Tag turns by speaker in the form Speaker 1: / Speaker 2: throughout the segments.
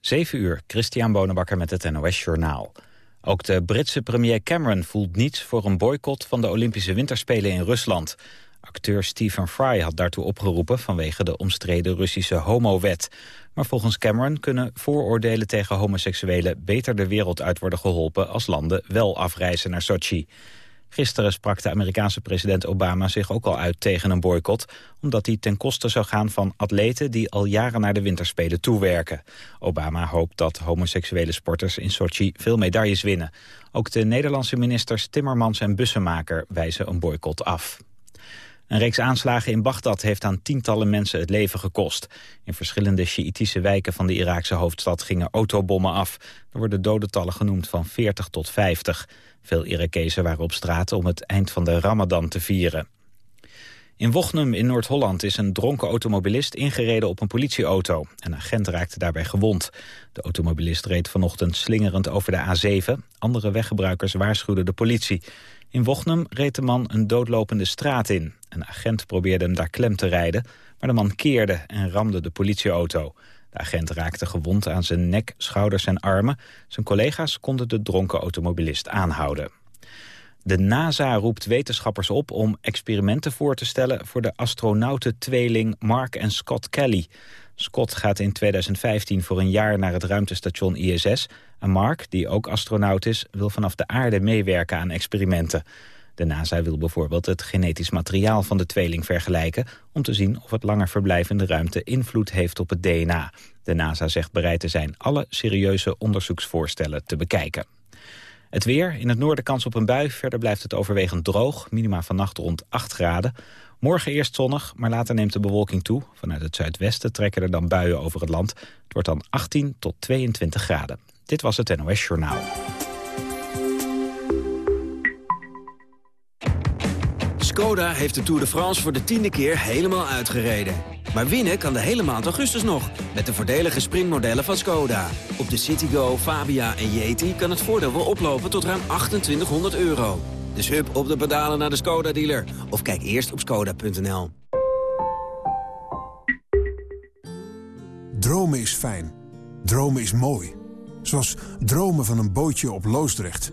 Speaker 1: 7 uur, Christian Bonenbakker met het NOS Journaal. Ook de Britse premier Cameron voelt niets voor een boycott van de Olympische Winterspelen in Rusland. Acteur Stephen Fry had daartoe opgeroepen vanwege de omstreden Russische homowet. Maar volgens Cameron kunnen vooroordelen tegen homoseksuelen beter de wereld uit worden geholpen als landen wel afreizen naar Sochi. Gisteren sprak de Amerikaanse president Obama zich ook al uit tegen een boycott... omdat die ten koste zou gaan van atleten die al jaren naar de winterspelen toewerken. Obama hoopt dat homoseksuele sporters in Sochi veel medailles winnen. Ook de Nederlandse ministers Timmermans en Bussemaker wijzen een boycott af. Een reeks aanslagen in Bagdad heeft aan tientallen mensen het leven gekost. In verschillende Sjiïtische wijken van de Iraakse hoofdstad gingen autobommen af. Er worden dodentallen genoemd van 40 tot 50. Veel Irakezen waren op straat om het eind van de Ramadan te vieren. In Wochnum in Noord-Holland is een dronken automobilist ingereden op een politieauto. Een agent raakte daarbij gewond. De automobilist reed vanochtend slingerend over de A7. Andere weggebruikers waarschuwden de politie. In Wochnum reed de man een doodlopende straat in. Een agent probeerde hem daar klem te rijden, maar de man keerde en ramde de politieauto. De agent raakte gewond aan zijn nek, schouders en armen. Zijn collega's konden de dronken automobilist aanhouden. De NASA roept wetenschappers op om experimenten voor te stellen... voor de astronauten-tweeling Mark en Scott Kelly. Scott gaat in 2015 voor een jaar naar het ruimtestation ISS... en Mark, die ook astronaut is, wil vanaf de aarde meewerken aan experimenten. De NASA wil bijvoorbeeld het genetisch materiaal van de tweeling vergelijken... om te zien of het langer verblijf in de ruimte invloed heeft op het DNA. De NASA zegt bereid te zijn alle serieuze onderzoeksvoorstellen te bekijken. Het weer, in het noorden kans op een bui. Verder blijft het overwegend droog. Minima vannacht rond 8 graden. Morgen eerst zonnig, maar later neemt de bewolking toe. Vanuit het zuidwesten trekken er dan buien over het land. Het wordt dan 18 tot 22 graden. Dit was het NOS Journaal.
Speaker 2: Skoda heeft de Tour de France voor de tiende keer helemaal uitgereden. Maar winnen kan de hele maand augustus nog, met de voordelige sprintmodellen van Skoda. Op de Citigo, Fabia en Yeti kan het voordeel wel oplopen tot ruim 2800 euro. Dus hup op de pedalen naar de Skoda-dealer. Of kijk eerst op skoda.nl.
Speaker 3: Dromen is fijn. Dromen is mooi. Zoals dromen van een bootje op Loosdrecht.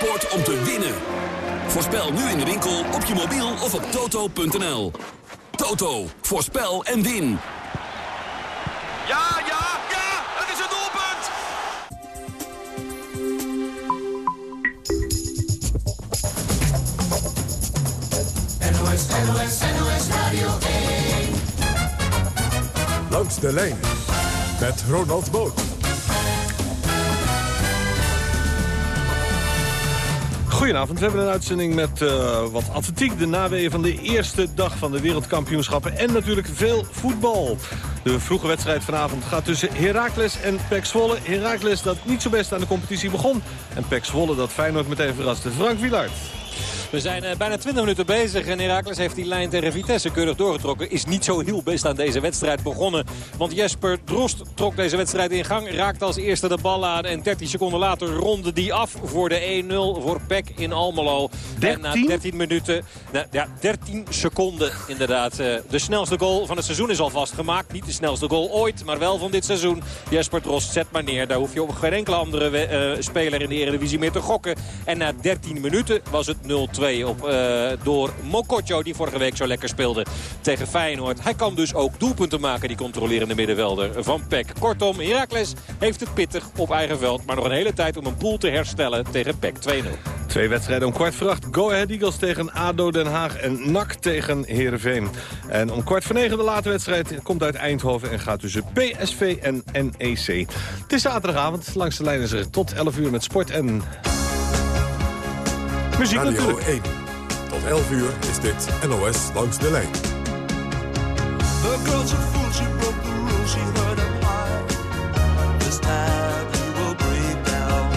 Speaker 4: Sport om te winnen. Voorspel nu in de winkel, op je mobiel of op toto.nl. Toto, voorspel en win.
Speaker 5: Ja, ja, ja, het is het doelpunt!
Speaker 6: NOS, NOS, NOS Radio 1.
Speaker 7: Langs de lijn met Ronald Boot.
Speaker 8: Goedenavond, we hebben een uitzending met uh, wat atletiek. De naweeën van de eerste dag van de wereldkampioenschappen. En natuurlijk veel voetbal. De vroege wedstrijd vanavond gaat tussen Heracles en Pek Zwolle. Heracles dat niet zo best aan de competitie begon. En Pek Zwolle dat Feyenoord meteen verraste. Frank Wielaert.
Speaker 9: We zijn uh, bijna 20 minuten bezig en Herakles heeft die lijn tegen Vitesse keurig doorgetrokken. Is niet zo heel best aan deze wedstrijd begonnen. Want Jesper Drost trok deze wedstrijd in gang. Raakte als eerste de bal aan en 13 seconden later ronde die af voor de 1-0 voor Peck in Almelo.
Speaker 8: 13?
Speaker 9: En na 13 minuten, nou, ja 13 seconden inderdaad. Uh, de snelste goal van het seizoen is al vastgemaakt. Niet de snelste goal ooit, maar wel van dit seizoen. Jesper Drost zet maar neer. Daar hoef je op geen enkele andere uh, speler in de Eredivisie meer te gokken. En na 13 minuten was het 0-2 op, uh, door Mokotjo die vorige week zo lekker speelde tegen Feyenoord. Hij kan dus ook doelpunten maken, die controlerende middenvelder van PEC. Kortom, Heracles heeft het pittig op eigen veld. Maar nog een hele tijd om een pool te herstellen tegen PEC 2-0.
Speaker 8: Twee wedstrijden om kwart voor acht. Go Ahead Eagles tegen ADO Den Haag en NAC tegen Heerenveen. En om kwart voor negen de late wedstrijd komt uit Eindhoven... en gaat tussen PSV en NEC. Het is zaterdagavond. Langs de lijn is er tot 11 uur met sport en... muziek
Speaker 7: Radio
Speaker 8: natuurlijk.
Speaker 7: 1. Tot 11 uur is dit NOS Langs de Lijn.
Speaker 6: The girl's a fool, she broke the rules, she heard a
Speaker 10: pile. This taboo will break down.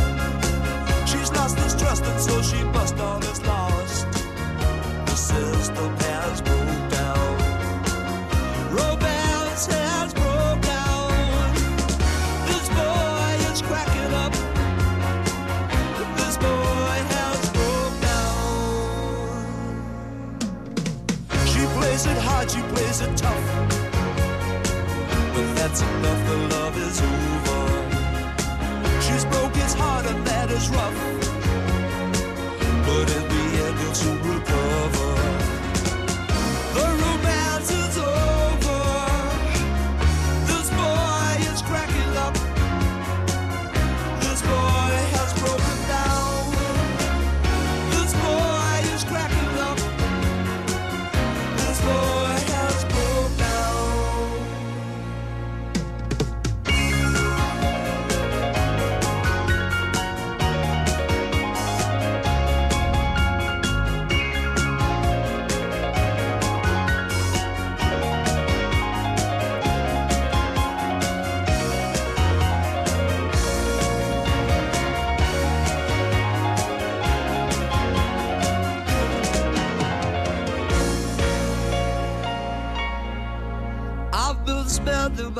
Speaker 10: She's lost this trust and so she bust all this lost. The sister pairs broke. Days are tough, but that's enough. The love is over. She's broke his heart, and that is rough.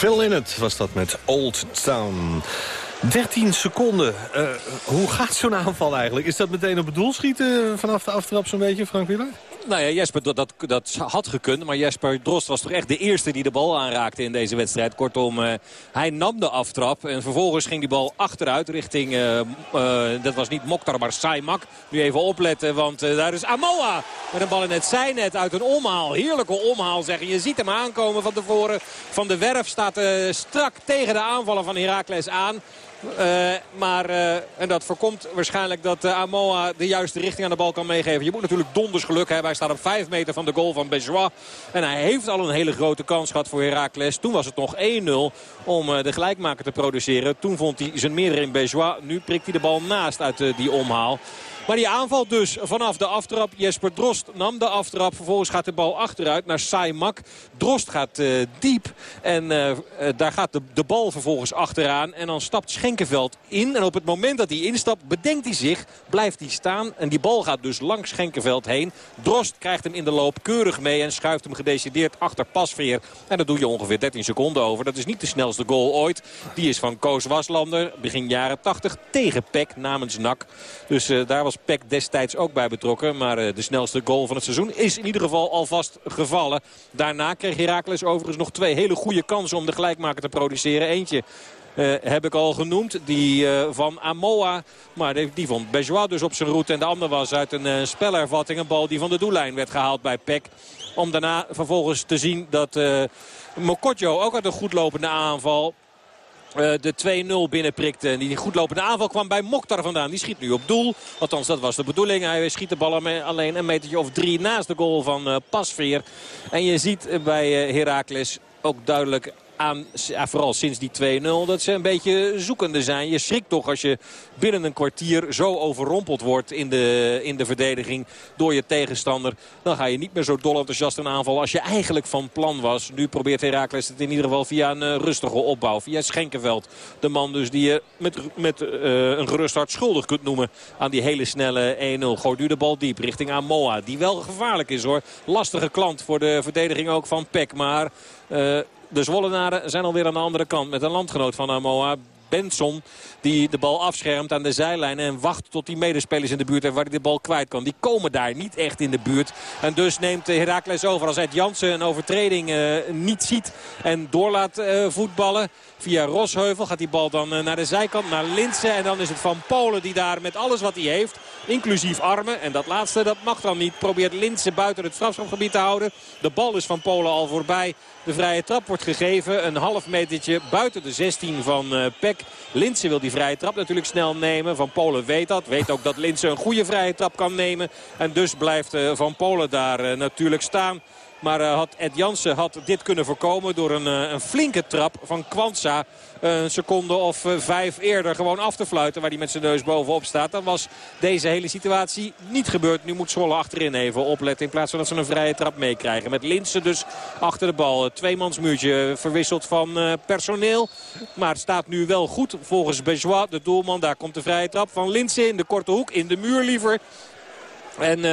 Speaker 8: Phil Lynott was dat met Old Town. 13 seconden. Eh, hoe gaat zo'n aanval eigenlijk? Is dat meteen op het doel schieten vanaf de aftrap zo'n beetje, Frank Wieler?
Speaker 9: Nou ja, Jesper, dat, dat, dat had gekund. Maar Jesper Drost was toch echt de eerste die de bal aanraakte in deze wedstrijd. Kortom, eh, hij nam de aftrap. En vervolgens ging die bal achteruit richting... eh, dat was niet Mokhtar, maar Saimak. Nu even opletten, want daar is Amoa. Met een bal in het zijnet uit een omhaal. Heerlijke omhaal, zeggen. Je ziet hem aankomen van tevoren. Van de Werf staat strak tegen de aanvallen van Heracles aan. Eh, maar, eh, en dat voorkomt waarschijnlijk dat eh, Amoa de juiste richting aan de bal kan meegeven. Je moet natuurlijk donders geluk hebben. Hij staat op 5 meter van de goal van Bejois. En hij heeft al een hele grote kans gehad voor Heracles. Toen was het nog 1-0 om de gelijkmaker te produceren. Toen vond hij zijn meerdere in Bejois. Nu prikt hij de bal naast uit die omhaal. Maar die aanval dus vanaf de aftrap. Jesper Drost nam de aftrap. Vervolgens gaat de bal achteruit naar Saimak. Drost gaat eh, diep. En eh, eh, daar gaat de, de bal vervolgens achteraan. En dan stapt Schenkenveld in. En op het moment dat hij instapt bedenkt hij zich. Blijft hij staan. En die bal gaat dus langs Schenkenveld heen. Drost krijgt hem in de loop keurig mee. En schuift hem gedecideerd achter Pasveer. En dat doe je ongeveer 13 seconden over. Dat is niet de snelste goal ooit. Die is van Koos Waslander. Begin jaren 80 tegen Peck namens NAC. Dus daar was Peck destijds ook bij betrokken. Maar eh, de snelste goal van het seizoen is in ieder geval alvast gevallen. Daarna kreeg Heracles overigens nog twee hele goede kansen om de gelijkmaker te produceren. Eentje eh, heb ik al genoemd. Die eh, van Amoa. Maar die, vond Bejois dus op zijn route. En de andere was uit een eh, spelervatting. Een bal die van de doellijn werd gehaald bij Peck. Om daarna vervolgens te zien dat uh, Mokotjo ook uit een goedlopende aanval... Uh, de 2-0 binnenprikte. En die goedlopende aanval kwam bij Mokhtar vandaan. Die schiet nu op doel. Althans, dat was de bedoeling. Hij schiet de bal alleen een metertje of drie naast de goal van uh, Pasveer. En je ziet bij uh, Heracles ook duidelijk aan, vooral sinds die 2-0, dat ze een beetje zoekende zijn. Je schrikt toch als je binnen een kwartier zo overrompeld wordt in de, in de verdediging door je tegenstander. Dan ga je niet meer zo dol enthousiast een aanval als je eigenlijk van plan was. Nu probeert Herakles het in ieder geval via een rustige opbouw. Via Schenkenveld. De man dus die je met, met een gerust hart schuldig kunt noemen aan die hele snelle 1-0. Gooit nu de bal diep richting Amoa. Die wel gevaarlijk is hoor. Lastige klant voor de verdediging ook van Peck. Maar uh, de Zwollenaren zijn alweer aan de andere kant. Met een landgenoot van Amoa. Benson die de bal afschermt aan de zijlijn. En wacht tot die medespelers in de buurt hebben waar hij de bal kwijt kan. Die komen daar niet echt in de buurt. En dus neemt Herakles over als Ed Jansen een overtreding uh, niet ziet. En doorlaat uh, voetballen. Via Rosheuvel gaat die bal dan naar de zijkant, naar Linsen. En dan is het Van Polen die daar met alles wat hij heeft, inclusief armen. En dat laatste, dat mag dan niet. Probeert Linsen buiten het strafschopgebied te houden. De bal is van Polen al voorbij. De vrije trap wordt gegeven. Een half metertje buiten de 16 van uh, Peck. Linsen wil die vrije trap natuurlijk snel nemen. Van Polen weet dat. Weet ook dat Linsen een goede vrije trap kan nemen. En dus blijft uh, Van Polen daar uh, natuurlijk staan. Maar uh, had Ed Jansen had dit kunnen voorkomen door een, uh, een flinke trap van Kwanza. Een seconde of uh, vijf eerder gewoon af te fluiten waar hij met zijn neus bovenop staat. Dan was deze hele situatie niet gebeurd. Nu moet Zwolle achterin even opletten in plaats van dat ze een vrije trap meekrijgen. Met Linsen dus achter de bal. Tweemansmuurtje verwisseld van personeel. Maar het staat nu wel goed volgens Bejois, de doelman. Daar komt de vrije trap van Linsen in de korte hoek. In de muur liever. En uh,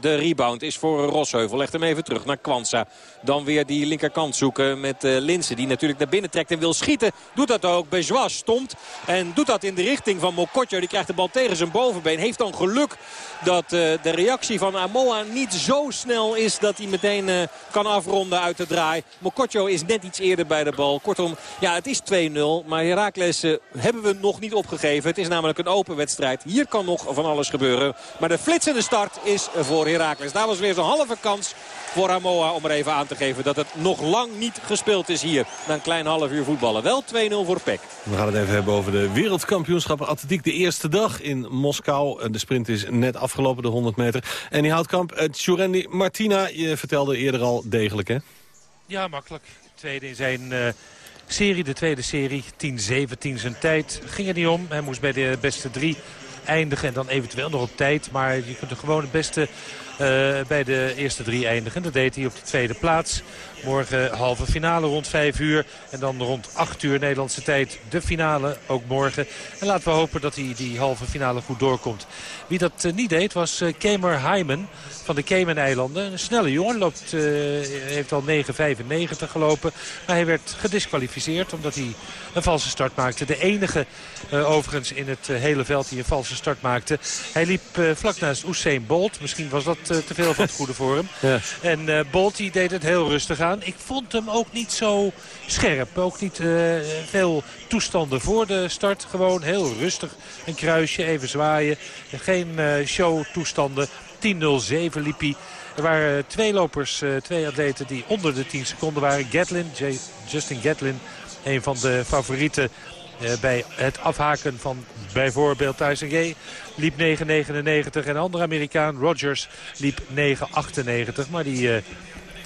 Speaker 9: de rebound is voor Rosheuvel. Legt hem even terug naar Kwanza. Dan weer die linkerkant zoeken met uh, Linsen. Die natuurlijk naar binnen trekt en wil schieten. Doet dat ook. Bejois stomt. En doet dat in de richting van Mokotjo. Die krijgt de bal tegen zijn bovenbeen. Heeft dan geluk dat uh, de reactie van Amoa niet zo snel is dat hij meteen kan afronden uit de draai. Mokotjo is net iets eerder bij de bal. Kortom, ja, het is 2-0. Maar Heracles uh, hebben we nog niet opgegeven. Het is namelijk een open wedstrijd. Hier kan nog van alles gebeuren. Maar de flitsende start is voor Heracles. Daar was weer zo'n halve kans voor Amoa om er even aan te geven dat het nog lang niet gespeeld is hier. Na een klein half uur voetballen. Wel 2-0 voor Peck.
Speaker 8: We gaan het even hebben over de wereldkampioenschappen atletiek. De eerste dag in Moskou. De sprint is net afgelopen, de 100 meter. En die houtkamp, Tjurendi Martina, je vertelde eerder al degelijk hè?
Speaker 11: Ja, makkelijk. Tweede in zijn... Uh serie, de tweede serie, 10-17 zijn tijd. Ging er niet om. Hij moest bij de beste drie eindigen en dan eventueel nog op tijd. Maar je kunt er gewoon het beste uh, bij de eerste drie eindigen. Dat deed hij op de tweede plaats. Morgen halve finale rond 5 uur. En dan rond 8 uur Nederlandse tijd de finale, ook morgen. En laten we hopen dat hij die halve finale goed doorkomt. Wie dat uh, niet deed was uh, Kamer Hyman van de Cayman-eilanden. Een snelle jongen, loopt, uh, heeft al 9,95 gelopen. Maar hij werd gedisqualificeerd omdat hij een valse start maakte. De enige uh, overigens in het uh, hele veld die een valse start maakte. Hij liep vlak naast Usain Bolt. Misschien was dat te veel van het goede voor hem. Ja. En Bolt die deed het heel rustig aan. Ik vond hem ook niet zo scherp. Ook niet veel toestanden voor de start. Gewoon heel rustig. Een kruisje, even zwaaien. Geen show toestanden. 10.07 liep hij. Er waren twee lopers, twee atleten die onder de 10 seconden waren. Gatlin, Justin Gatlin, een van de favorieten bij het afhaken van bijvoorbeeld Tyson Gay. Liep 9.99 en een andere Amerikaan, Rogers, liep 9.98. Maar die...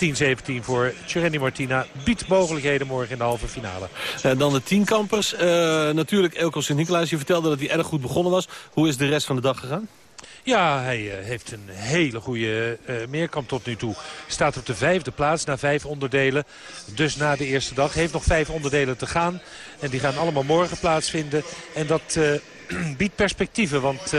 Speaker 11: 10-17 voor Tjerendi Martina. Biedt mogelijkheden morgen in de halve finale.
Speaker 8: Uh, dan de tienkampers. Uh, natuurlijk Elko Sint-Nicolaas. Je vertelde dat hij erg goed begonnen was. Hoe is de rest van de dag gegaan?
Speaker 11: Ja, hij uh, heeft een hele goede uh, meerkamp tot nu toe. Staat op de vijfde plaats na vijf onderdelen. Dus na de eerste dag. Heeft nog vijf onderdelen te gaan. En die gaan allemaal morgen plaatsvinden. En dat uh, biedt perspectieven. Want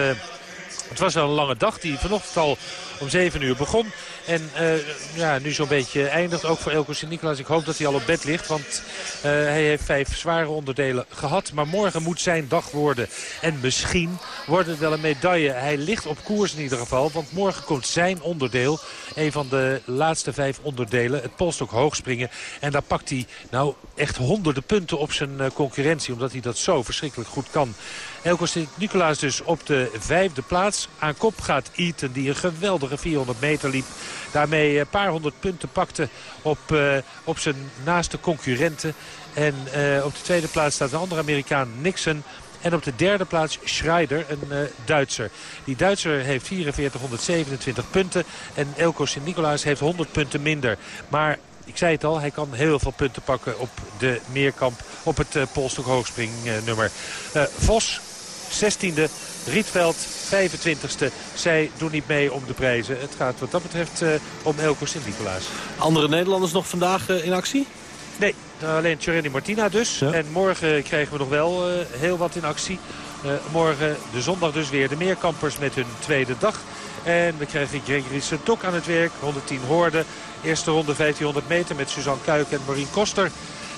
Speaker 11: het was wel een lange dag die vanochtend al om 7 uur begon. En uh, ja, nu zo'n beetje eindigt. Ook voor Elko Sint-Nicolaas. Ik hoop dat hij al op bed ligt. Want uh, hij heeft vijf zware onderdelen gehad. Maar morgen moet zijn dag worden. En misschien wordt het wel een medaille. Hij ligt op koers in ieder geval. Want morgen komt zijn onderdeel. Een van de laatste vijf onderdelen. Het polstok hoogspringen. En daar pakt hij nou echt honderden punten op zijn uh, concurrentie. Omdat hij dat zo verschrikkelijk goed kan. Elko Sint-Nicolaas dus op de vijfde plaats. Aan kop gaat Eaton die een geweldige 400 meter liep. Daarmee een paar honderd punten pakte op, uh, op zijn naaste concurrenten. En uh, op de tweede plaats staat een andere Amerikaan, Nixon. En op de derde plaats Schreider, een uh, Duitser. Die Duitser heeft 4427 punten. En Elko Sint-Nicolaas heeft 100 punten minder. Maar ik zei het al, hij kan heel veel punten pakken op de meerkamp. Op het uh, polstok hoogspringnummer. Vos, 16e. Rietveld, 25e. Zij doen niet mee om de prijzen. Het gaat wat dat betreft uh, om Elko Sint-Nicolaas.
Speaker 8: Andere Nederlanders nog vandaag in actie?
Speaker 11: Nee, alleen Tjorendi Martina dus. Ja. En morgen krijgen we nog wel heel wat in actie. morgen, de zondag dus weer, de meerkampers met hun tweede dag. En we krijgen Gregory Sentok aan het werk. 110 hoorden. Eerste ronde 1500 meter met Suzanne Kuik en Marien Koster.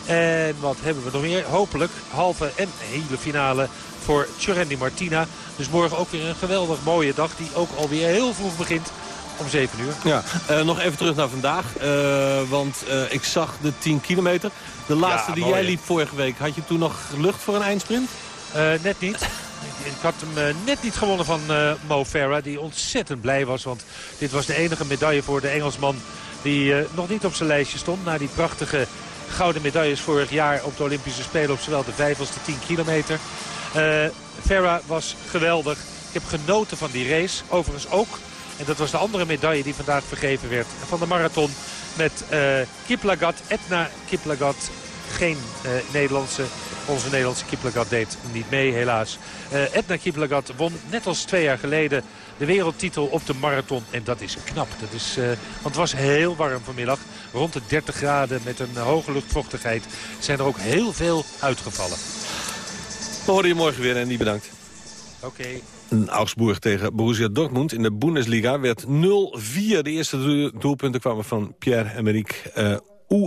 Speaker 11: En wat hebben we nog meer? Hopelijk halve en hele finale voor Tjurendi Martina. Dus morgen ook weer een geweldig mooie dag die ook alweer heel vroeg begint om 7 uur.
Speaker 8: Ja, uh, nog even terug naar vandaag. Uh, want uh, ik zag de 10 kilometer. De laatste ja, die jij liep vorige week. Had je toen nog lucht voor een eindsprint?
Speaker 11: net niet. Ik had hem net niet gewonnen van Mo Farah. Die ontzettend blij was. Want dit was de enige medaille voor de Engelsman die nog niet op zijn lijstje stond. Na die prachtige gouden medailles vorig jaar op de Olympische Spelen op zowel de 5 als de 10 kilometer. Uh, Farah was geweldig. Ik heb genoten van die race. Overigens ook, en dat was de andere medaille die vandaag vergeven werd van de marathon. Met uh, Kiplagat, Etna Kiplagat. Geen uh, Nederlandse. Onze Nederlandse Kiplagat deed niet mee helaas. Uh, Etna Kiplagat won net als twee jaar geleden de wereldtitel op de marathon. En dat is knap. Dat is, want het was heel warm vanmiddag. Rond de 30 graden met een hoge luchtvochtigheid. Zijn er ook heel veel uitgevallen.
Speaker 8: We horen je morgen weer en die bedankt.
Speaker 11: Oké. Okay.
Speaker 8: Augsburg tegen Borussia Dortmund in de Bundesliga werd 0-4. De eerste doelpunten kwamen van Pierre-Emerick uh,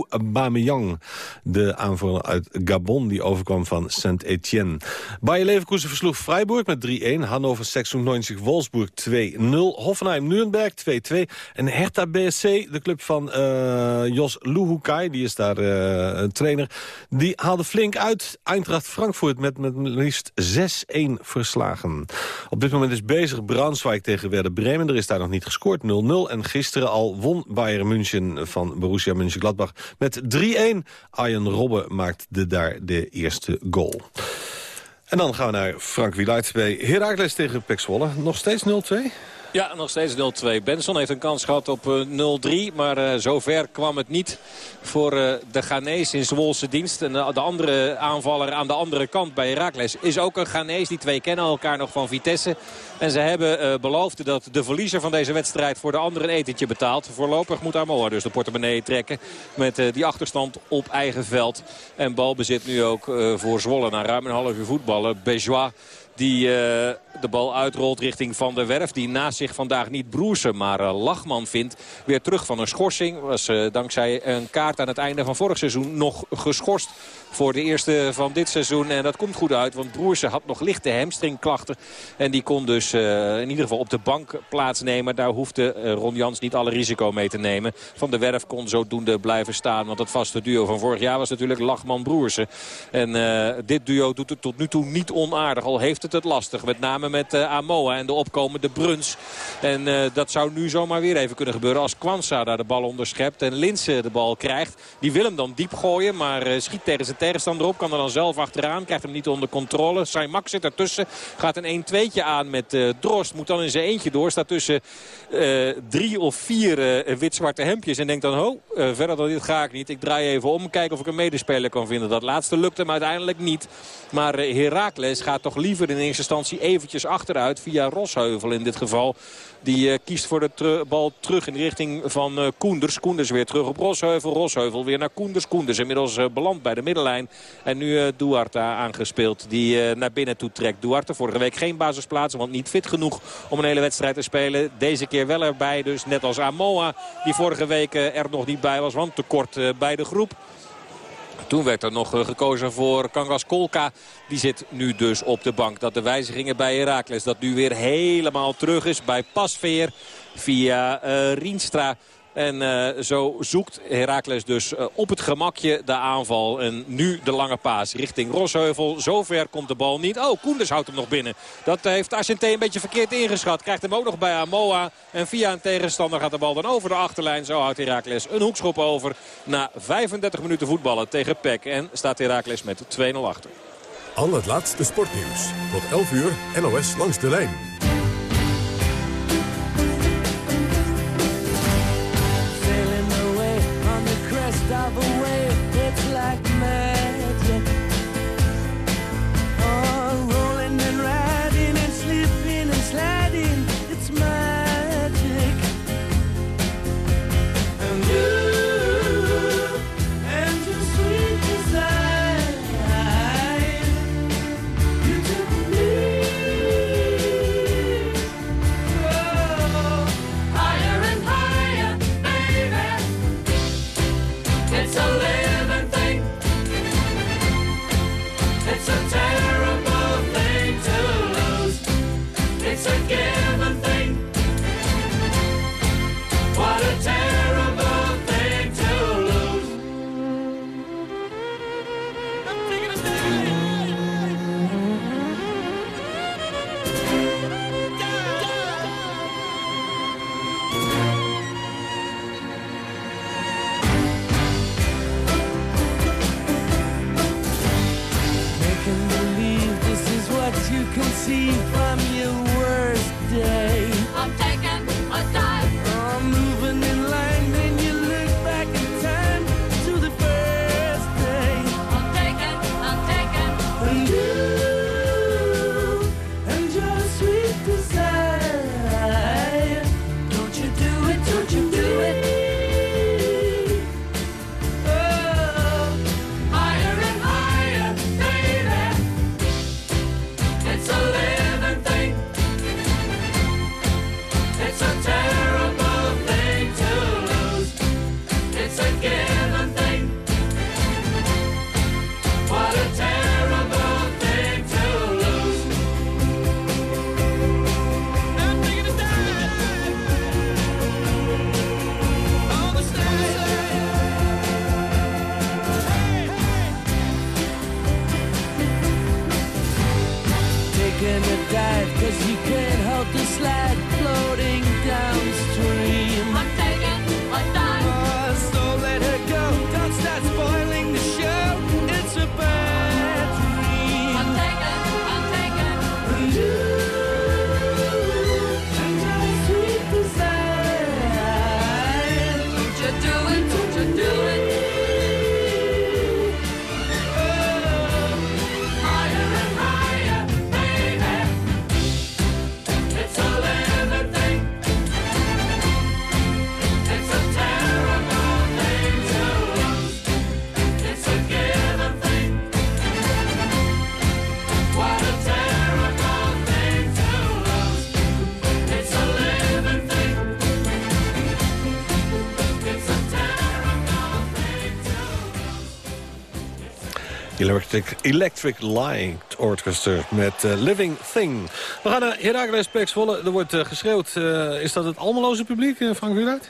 Speaker 8: Aubameyang. De aanvaller uit Gabon die overkwam van Saint-Etienne. Bayer Leverkusen versloeg Freiburg met 3-1. Hannover 96 Wolfsburg 2-0. Hoffenheim Nürnberg 2-2. En Hertha BSC, de club van uh, Jos Luhukai, die is daar uh, trainer. Die haalde flink uit. Eintracht Frankfurt met, met liefst 6-1 verslagen. Op dit moment is bezig Braunschweig tegen Werder Bremen. Er is daar nog niet gescoord, 0-0. En gisteren al won Bayern München van Borussia Mönchengladbach met 3-1. Arjen Robben maakte daar de eerste goal. En dan gaan we naar Frank Wieluid bij Heracles tegen Pek Zwolle. Nog steeds 0-2?
Speaker 9: Ja, nog steeds 0-2. Benson heeft een kans gehad op 0-3. Maar uh, zover kwam het niet voor uh, de Ghanese in Zwolse dienst. En de, de, andere aanvaller aan de andere kant bij Herakles is ook een Ghanese. Die twee kennen elkaar nog van Vitesse. En ze hebben beloofd dat de verliezer van deze wedstrijd voor de andere een etentje betaalt. Voorlopig moet Amoa dus de portemonnee trekken met die achterstand op eigen veld. En balbezit nu ook voor Zwolle na ruim een half uur voetballen. Bejois die de bal uitrolt richting Van der Werf. Die naast zich vandaag niet Broersen, maar uh, Lachman vindt. Weer terug van een schorsing. Was uh, dankzij een kaart aan het einde van vorig seizoen nog geschorst voor de eerste van dit seizoen. En dat komt goed uit, want Broersen had nog lichte hamstringklachten. En die kon dus in ieder geval op de bank plaatsnemen. Daar hoefde Ron Jans niet alle risico mee te nemen. Van der Werf kon zodoende blijven staan. Want het vaste duo van vorig jaar was natuurlijk Lachman-Broersen. En dit duo doet het tot nu toe niet onaardig. Al heeft het het lastig. Met name met uh, Amoa en de opkomende Bruns. En uh, dat zou nu zomaar weer even kunnen gebeuren als Kwanza daar de bal onderschept. En Linse de bal krijgt. Die wil hem dan diep gooien, maar uh, schiet tegen zijn tegenstander op. Kan er dan zelf achteraan. Krijgt hem niet onder controle. Saimak zit ertussen. Gaat een 1-2'tje aan met Drost. Moet dan in zijn eentje door. Staat tussen drie of vier wit-zwarte hemdjes. En denkt dan, ho, verder dan dit ga ik niet. Ik draai even om. Kijken of ik een medespeler kan vinden. Dat laatste lukt hem uiteindelijk niet. Maar Herakles gaat toch liever in eerste instantie eventjes achteruit. Via Rosheuvel in dit geval. Die uh, kiest voor de bal terug in de richting van uh, Koenders. Koenders weer terug op Rosheuvel. Rosheuvel weer naar Koenders. Koenders inmiddels uh, beland bij de middenlijn. En nu Duarte aangespeeld die naar binnen toe trekt. Duarte vorige week geen basisplaats. Want niet fit genoeg om een hele wedstrijd te spelen. Deze keer wel erbij. Dus net als Amoa die vorige week er nog niet bij was. Want tekort bij de groep. Toen werd er nog gekozen voor Kangas Kolka. Die zit nu dus op de bank. Dat de wijzigingen bij Herakles. Dat nu weer helemaal terug is bij Pasveer via uh, Rienstra. En uh, zo zoekt Heracles dus uh, op het gemakje de aanval. En nu de lange paas richting Rosheuvel. Zover komt de bal niet. Oh, Koenders houdt hem nog binnen. Dat heeft Argenté een beetje verkeerd ingeschat. Krijgt hem ook nog bij Amoa. En via een tegenstander gaat de bal dan over de achterlijn. Zo houdt Heracles een hoekschop over. Na 35 minuten voetballen tegen PEC. En staat Heracles met 2-0 achter.
Speaker 7: Al het laatste sportnieuws. Tot 11 uur NOS langs de lijn.
Speaker 8: Electric, Light Orchestra met uh, Living Thing. We gaan naar Heracles Pek Zwolle. Er wordt uh, geschreeuwd. Uh, is dat het Almeloze publiek, Frank Wieluid?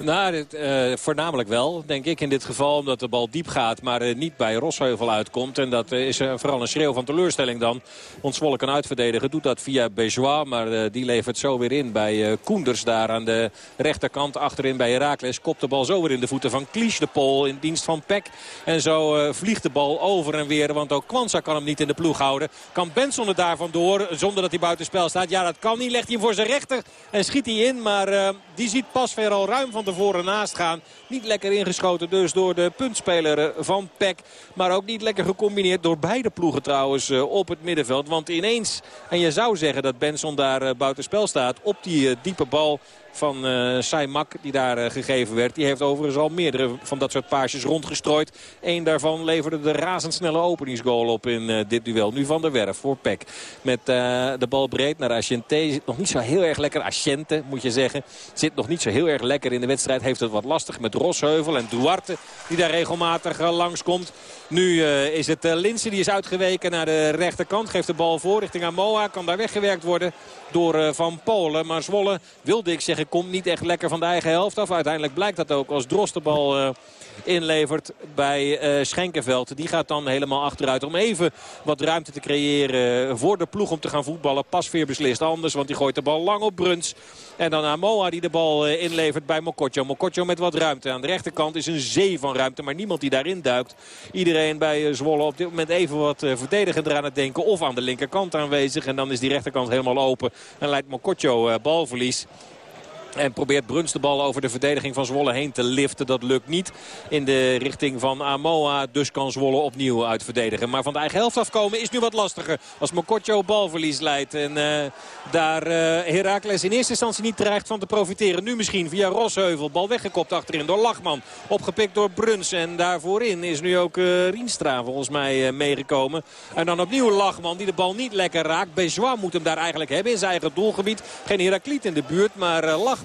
Speaker 9: Nou, uh, voornamelijk wel, denk ik in dit geval. Omdat de bal diep gaat, maar uh, niet bij Rosheuvel uitkomt. En dat uh, is vooral een schreeuw van teleurstelling dan. Want Zwolle kan uitverdedigen, doet dat via Bejois. Maar die levert zo weer in bij Koenders daar aan de rechterkant. Achterin bij Herakles kopt de bal zo weer in de voeten van Klies, de Pol in dienst van Peck. En zo vliegt de bal over en weer. Want ook Kwanza kan hem niet in de ploeg houden. Kan Benson er daar vandoor, zonder dat hij buitenspel staat. Ja, dat kan niet. Legt hij hem voor zijn rechter en schiet hij in. Maar die ziet pas weer al ruim van tevoren naast gaan. Niet lekker ingeschoten dus door de puntspeler van Peck. Maar ook niet lekker gecombineerd door beide ploegen trouwens eh, op het middenveld. Want ineens, en je zou zeggen dat Benson daar eh, buitenspel staat op die eh, diepe bal van uh, Saimak die daar uh, gegeven werd. Die heeft overigens al meerdere van dat soort paasjes rondgestrooid. Eén daarvan leverde de razendsnelle openingsgoal op in uh, dit duel. Nu van der Werf voor Peck. Met de bal breed naar Asciente. Zit nog niet zo heel erg lekker. Asciente moet je zeggen. Zit nog niet zo heel erg lekker in de wedstrijd. Heeft het wat lastig met Rosheuvel en Duarte. Die daar regelmatig langskomt. Nu is het Linsen die is uitgeweken naar de rechterkant. Geeft de bal voor richting Amoa. Kan daar weggewerkt worden door Van Polen. Maar Zwolle wilde ik zeggen komt niet echt lekker van de eigen helft af. Uiteindelijk blijkt dat ook als Drost de bal uh, inlevert bij uh, Schenkenveld. Die gaat dan helemaal achteruit om even wat ruimte te creëren voor de ploeg om te gaan voetballen. Pasveer beslist anders, want die gooit de bal lang op Bruns. En dan Amoa die de bal uh, inlevert bij Mokotjo. Mokotjo met wat ruimte. Aan de rechterkant is een zee van ruimte, maar niemand die daarin duikt. Iedereen bij Zwolle op dit moment even wat verdedigender aan het denken. Of aan de linkerkant aanwezig. En dan is die rechterkant helemaal open. En leidt Mokotjo balverlies. En probeert Bruns de bal over de verdediging van Zwolle heen te liften. Dat lukt niet in de richting van Amoa. Dus kan Zwolle opnieuw uitverdedigen. Maar van de eigen helft afkomen is nu wat lastiger. Als Mokotjo balverlies leidt. En uh, daar uh, in eerste instantie niet dreigt van te profiteren. Nu misschien via Rosheuvel. Bal weggekopt achterin door Lachman. Opgepikt door Bruns. En daarvoorin is nu ook uh, Rienstra volgens mij meegekomen. En dan opnieuw Lachman die de bal niet lekker raakt. Bejois moet hem daar eigenlijk hebben in zijn eigen doelgebied. Geen Herakliet in de buurt. Maar Lachman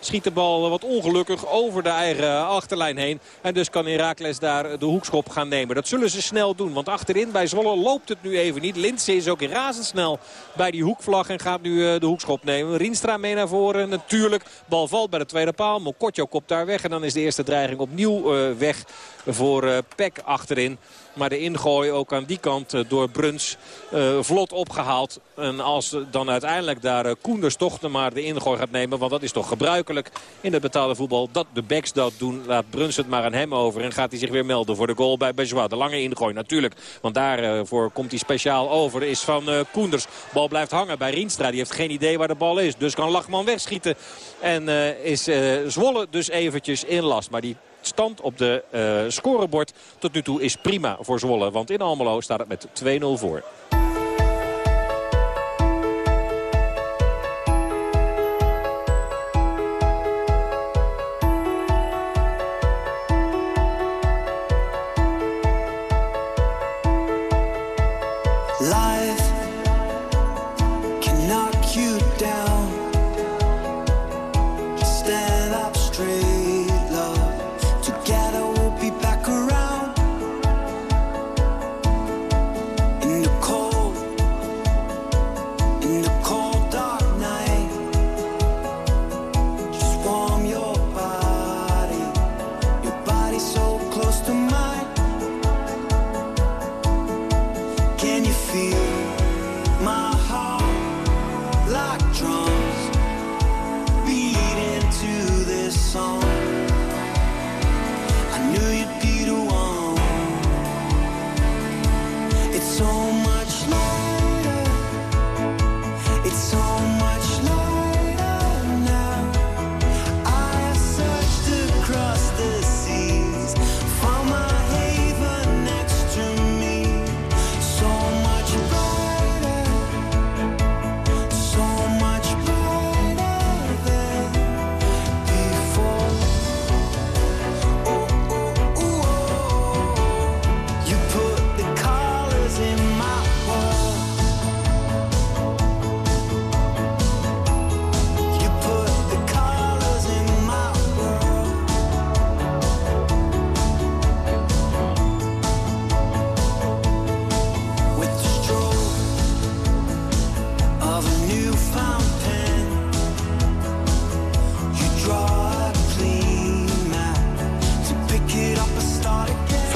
Speaker 9: schiet de bal wat ongelukkig over de eigen achterlijn heen. En dus kan Herakles daar de hoekschop gaan nemen. Dat zullen ze snel doen. Want achterin bij Zwolle loopt het nu even niet. Linse is ook razendsnel bij die hoekvlag en gaat nu eh, de hoekschop nemen. Rienstra mee naar voren natuurlijk. Bal valt bij de tweede paal. Mokotjo kopt daar weg. En dan is de eerste dreiging opnieuw uh, weg voor uh, Peck achterin. Maar de ingooi ook aan die kant uh, door Bruns uh, vlot opgehaald. En als dan uiteindelijk daar Koenders toch maar de ingooi gaat nemen. Want dat is toch gebruikelijk in het betaalde voetbal. Dat de backs dat doen. Laat Bruns het maar aan hem over. En gaat hij zich weer melden voor de goal bij Bejois. De lange ingooi natuurlijk. Want daarvoor komt hij speciaal over. Is van Koenders. Bal blijft hangen bij Rienstra. Die heeft geen idee waar de bal is. Dus kan Lachman wegschieten. En is Zwolle dus eventjes in last. Maar die stand op de uh, scorebord tot nu toe is prima voor Zwolle. Want in Almelo staat het met 2-0 voor.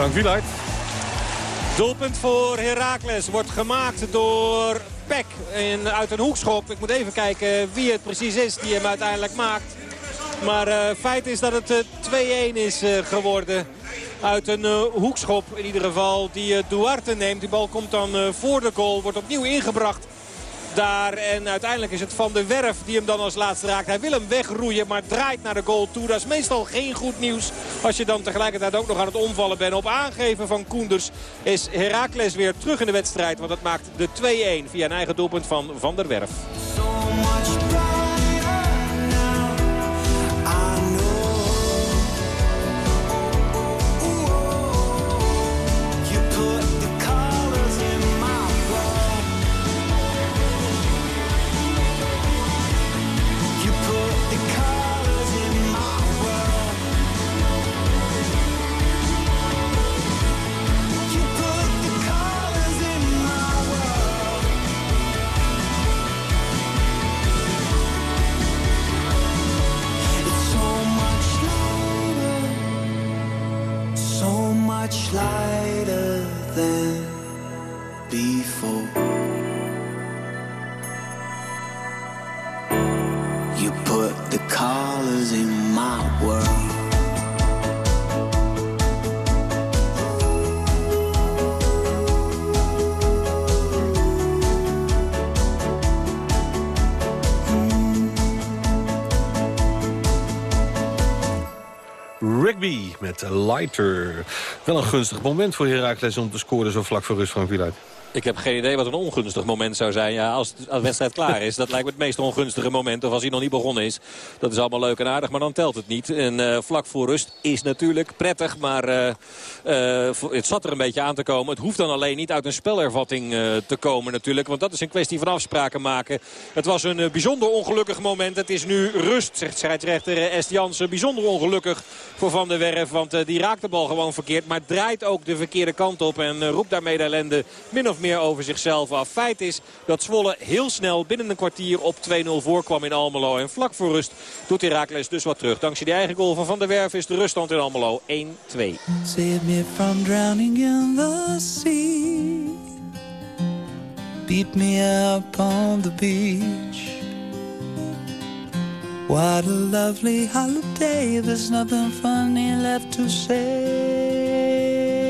Speaker 8: Frank Wieluid.
Speaker 6: Doelpunt voor Herakles wordt gemaakt door Peck in, uit een hoekschop. Ik moet even kijken wie het precies is die hem uiteindelijk maakt. Maar eh, feit is dat het eh, 2-1 is eh, geworden. Uit een hoekschop in ieder geval die Duarte neemt. Die bal komt dan voor de goal. Wordt opnieuw ingebracht daar. En uiteindelijk is het Van de Werf die hem dan als laatste raakt. Hij wil hem wegroeien, maar draait naar de goal toe. Dat is meestal geen goed nieuws als je dan tegelijkertijd ook nog aan het omvallen bent. Op aangeven van Koenders is Heracles weer terug in de wedstrijd. Want dat maakt de 2-1 via een eigen doelpunt van Van der Werf.
Speaker 8: Met Lighter. Wel een gunstig moment voor Heracles om te scoren zo vlak voor rust van Wieluid.
Speaker 6: Ik heb geen idee wat een ongunstig moment zou zijn. Ja, als, de wedstrijd klaar is, dat lijkt me het meest ongunstige moment. Of als hij nog niet begonnen is. Dat is allemaal leuk en aardig, maar dan telt het niet. En uh, vlak voor rust is natuurlijk prettig. Maar uh, uh, het zat er een beetje aan te komen. Het hoeft dan alleen niet uit een spelervatting te komen natuurlijk. Want dat is een kwestie van afspraken maken. Het was een bijzonder ongelukkig moment. Het is nu rust, zegt scheidsrechter Est Jansen. Bijzonder ongelukkig voor Van der Werf. Want die raakt de bal gewoon verkeerd. Maar draait ook de verkeerde kant op. En roept daarmee de ellende min of meer over zichzelf af. Feit is dat Zwolle heel snel binnen een kwartier op 2-0 voorkwam in Almelo. En vlak voor rust doet Herakles dus wat terug. Dankzij die eigen goal van Van der Werf is de ruststand in Almelo 1-2. Save me from drowning in the sea. Me up on the beach. What a lovely holiday. There's nothing funny left to say.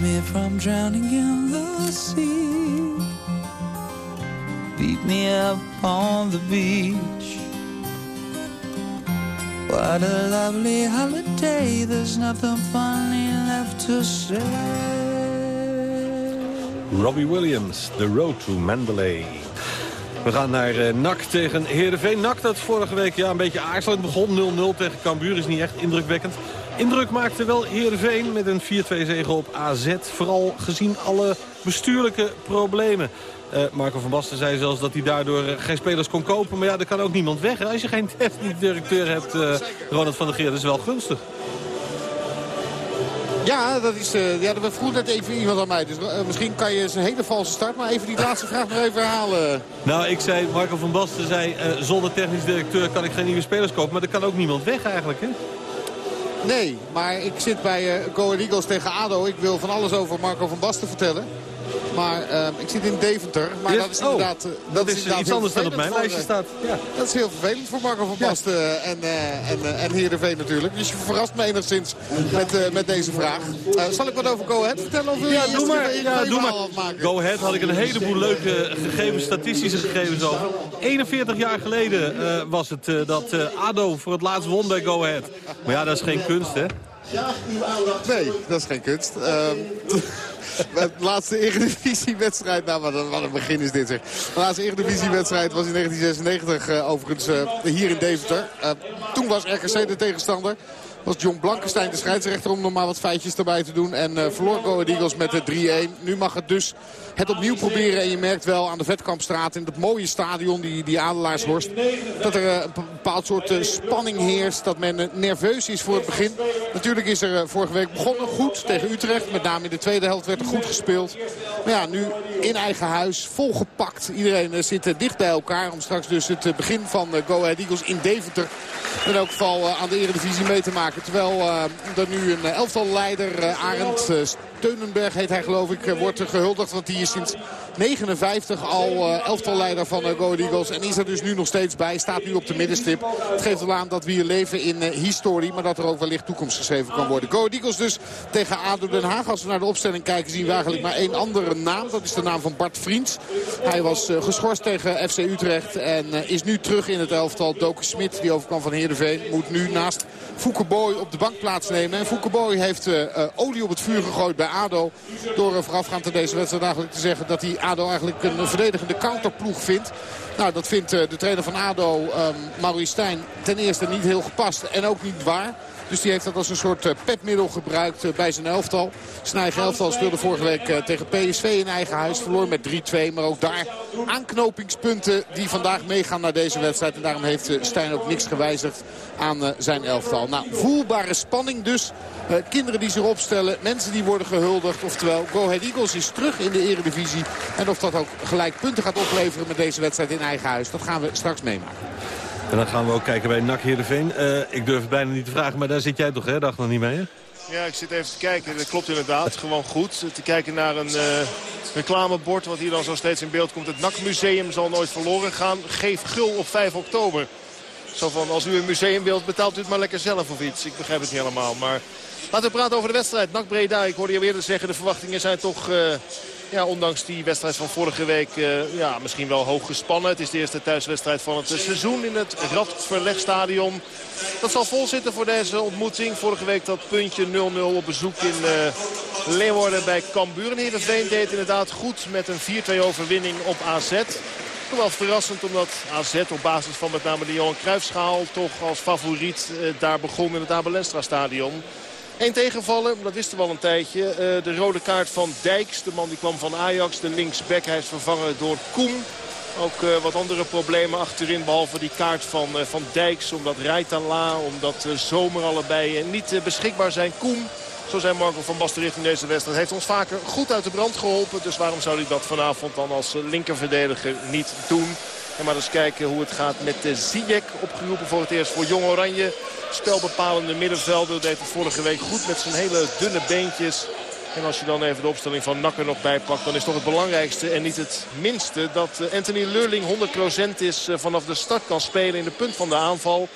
Speaker 12: Me from drowning in the sea. Beat me up on the beach. What a lovely holiday. There's nothing funny left to say.
Speaker 8: Robbie Williams, The Road to Mandalay. We gaan naar uh, NAC tegen Heerenveen. NAC dat vorige week ja, een beetje aarzelend begon. 0-0 tegen Cambuur is niet echt indrukwekkend. Indruk maakte wel Heerenveen met een 4-2 zege op AZ. Vooral gezien alle bestuurlijke problemen. Uh, Marco van Basten zei zelfs dat hij daardoor uh, geen spelers kon kopen. Maar ja, er kan ook niemand weg. Als je geen technisch directeur hebt, uh, Ronald van der Geer, dat is wel gunstig.
Speaker 13: Ja, dat is, uh, ja, dat vroeg net even iemand aan mij. Dus uh, misschien kan je zijn hele valse start. Maar even die laatste vraag nog even herhalen.
Speaker 8: Nou, ik zei, Marco van Basten zei... Uh, zonder technisch directeur kan ik geen nieuwe spelers kopen. Maar er kan ook niemand weg eigenlijk, hè?
Speaker 13: Nee, maar ik zit bij uh, Go Eagles tegen ADO. Ik wil van alles over Marco van Basten vertellen. Maar uh, ik zit in Deventer. Maar
Speaker 8: yes?
Speaker 13: dat is inderdaad...
Speaker 8: Oh, dat, dat, is, iets anders dan op mijn lijstje staat.
Speaker 13: Ja. Dat is heel vervelend voor Marco van Basten ja. en, uh, en, uh, en Heerenveen natuurlijk. Dus je verrast me enigszins met, met deze vraag. zal ik wat over Go Ahead vertellen? Of wil
Speaker 8: ja,
Speaker 13: je
Speaker 8: doe maar. Ja, doe maar.
Speaker 13: Afmaken?
Speaker 8: Go Ahead had ik een heleboel leuke gegevens, statistische gegevens over. 41 jaar geleden was het dat ADO voor het laatst won bij Go Ahead. Maar ja, dat is geen kunst, hè?
Speaker 13: Nee, dat is geen kunst. De laatste Eredivisiewedstrijd, nou wat een, begin is dit zeg. De laatste Eredivisiewedstrijd was in 1996 uh, overigens uh, hier in Deventer. Uh, toen was RKC de tegenstander was John Blankenstein de scheidsrechter om nog maar wat feitjes erbij te doen. En verloor Go Eagles met de 3-1. Nu mag het dus het opnieuw proberen. En je merkt wel aan de Vetkampstraat in dat mooie stadion, die, die Adelaarshorst... dat er uh, een bepaald soort uh, spanning heerst. Dat men nerveus is voor het begin. Natuurlijk is er vorige week begonnen goed tegen Utrecht. Met name in de tweede helft werd er goed gespeeld. Maar ja, nu in eigen huis, volgepakt. Iedereen zit dicht bij elkaar om straks dus het begin van Go Ahead Eagles in Deventer... in elk geval aan de Eredivisie mee te maken. Terwijl er nu een elftalleider, uh, Arend Steunenberg heet hij geloof ik, wordt gehuldigd. Want die is sinds 59 al elftalleider van uh, Go Eagles. En is er dus nu nog steeds bij. Staat nu op de middenstip. Het geeft wel aan dat we hier leven in historie. Maar dat er ook wellicht toekomst geschreven kan worden. Go Eagles dus tegen ADO Den Haag. Als we naar de opstelling kijken zien we eigenlijk maar één andere naam. Dat is de naam van Bart Vriends. Hij was geschorst tegen FC Utrecht. En is nu terug in het elftal. Doken Smit, die overkwam van Heerenveen, moet nu naast Foukeboy op de bank plaatsnemen. En Foukeboy heeft olie op het vuur gegooid bij ADO. Door voorafgaand aan deze wedstrijd eigenlijk te zeggen dat hij ADO eigenlijk een verdedigende counterploeg vindt. Nou, dat vindt de trainer van ADO, um, Maurice Stijn, ten eerste niet heel gepast en ook niet waar. Dus die heeft dat als een soort uh, petmiddel gebruikt uh, bij zijn elftal. Zijn elftal speelde vorige week uh, tegen PSV in eigen huis. Verloor met 3-2. Maar ook daar aanknopingspunten die vandaag meegaan naar deze wedstrijd. En daarom heeft Stijn ook niks gewijzigd aan zijn elftal. Nou, voelbare spanning dus. kinderen die zich opstellen. Mensen die worden gehuldigd. Oftewel, Go Ahead Eagles is terug in de eredivisie. En of dat ook gelijk punten gaat opleveren met deze wedstrijd in eigen huis. Dat gaan we straks meemaken.
Speaker 8: En dan gaan we ook kijken bij NAC Heerenveen. Uh, ik durf het bijna niet te vragen, maar daar zit jij toch, hè? Dag nog niet mee, hè?
Speaker 14: Ja, ik zit even te kijken. Dat klopt inderdaad. Gewoon goed. Te kijken naar een uh, reclamebord wat hier dan zo steeds in beeld komt. Het NAC Museum zal nooit verloren gaan. Geef gul op 5 oktober. Zo van, als u een museum wilt, betaalt u het maar lekker zelf of iets. Ik begrijp het niet helemaal, maar... Laten we praten over de wedstrijd. NAC Breda, ik hoorde je eerder zeggen, de verwachtingen zijn toch... Uh, ja, ondanks die wedstrijd van vorige week uh, ja, misschien wel hoog gespannen. Het is de eerste thuiswedstrijd van het seizoen in het Radverlegstadion. Dat zal vol zitten voor deze ontmoeting. Vorige week dat puntje 0-0 op bezoek in uh, Leeuwarden bij Cambuur. En Heerenveen deed inderdaad goed met een 4-2 overwinning op AZ. Wel verrassend omdat AZ op basis van met name de Johan Cruijffschaal toch als favoriet uh, daar begon in het Abelenstra stadion. Eén tegenvallen, dat wisten we al een tijdje. Uh, de rode kaart van Dijks, de man die kwam van Ajax. De linksback, hij is vervangen door Koen. Ook uh, wat andere problemen achterin, behalve die kaart van, uh, van Dijks. Omdat Rijtala, omdat Zomer allebei niet beschikbaar zijn. Koen, zo zijn Marco van Basten richting deze wedstrijd, heeft ons vaker goed uit de brand geholpen. Dus waarom zou hij dat vanavond dan als linkerverdediger niet doen? En maar eens kijken hoe het gaat met de Ziyech. Opgeroepen voor het eerst voor Jong Oranje. Spelbepalende middenvelder. Deed het vorige week goed met zijn hele dunne beentjes. En als je dan even de opstelling van Nakker nog bijpakt... dan is toch het belangrijkste en niet het minste... dat Anthony Lurling 100% is vanaf de start kan spelen in de punt van de aanval.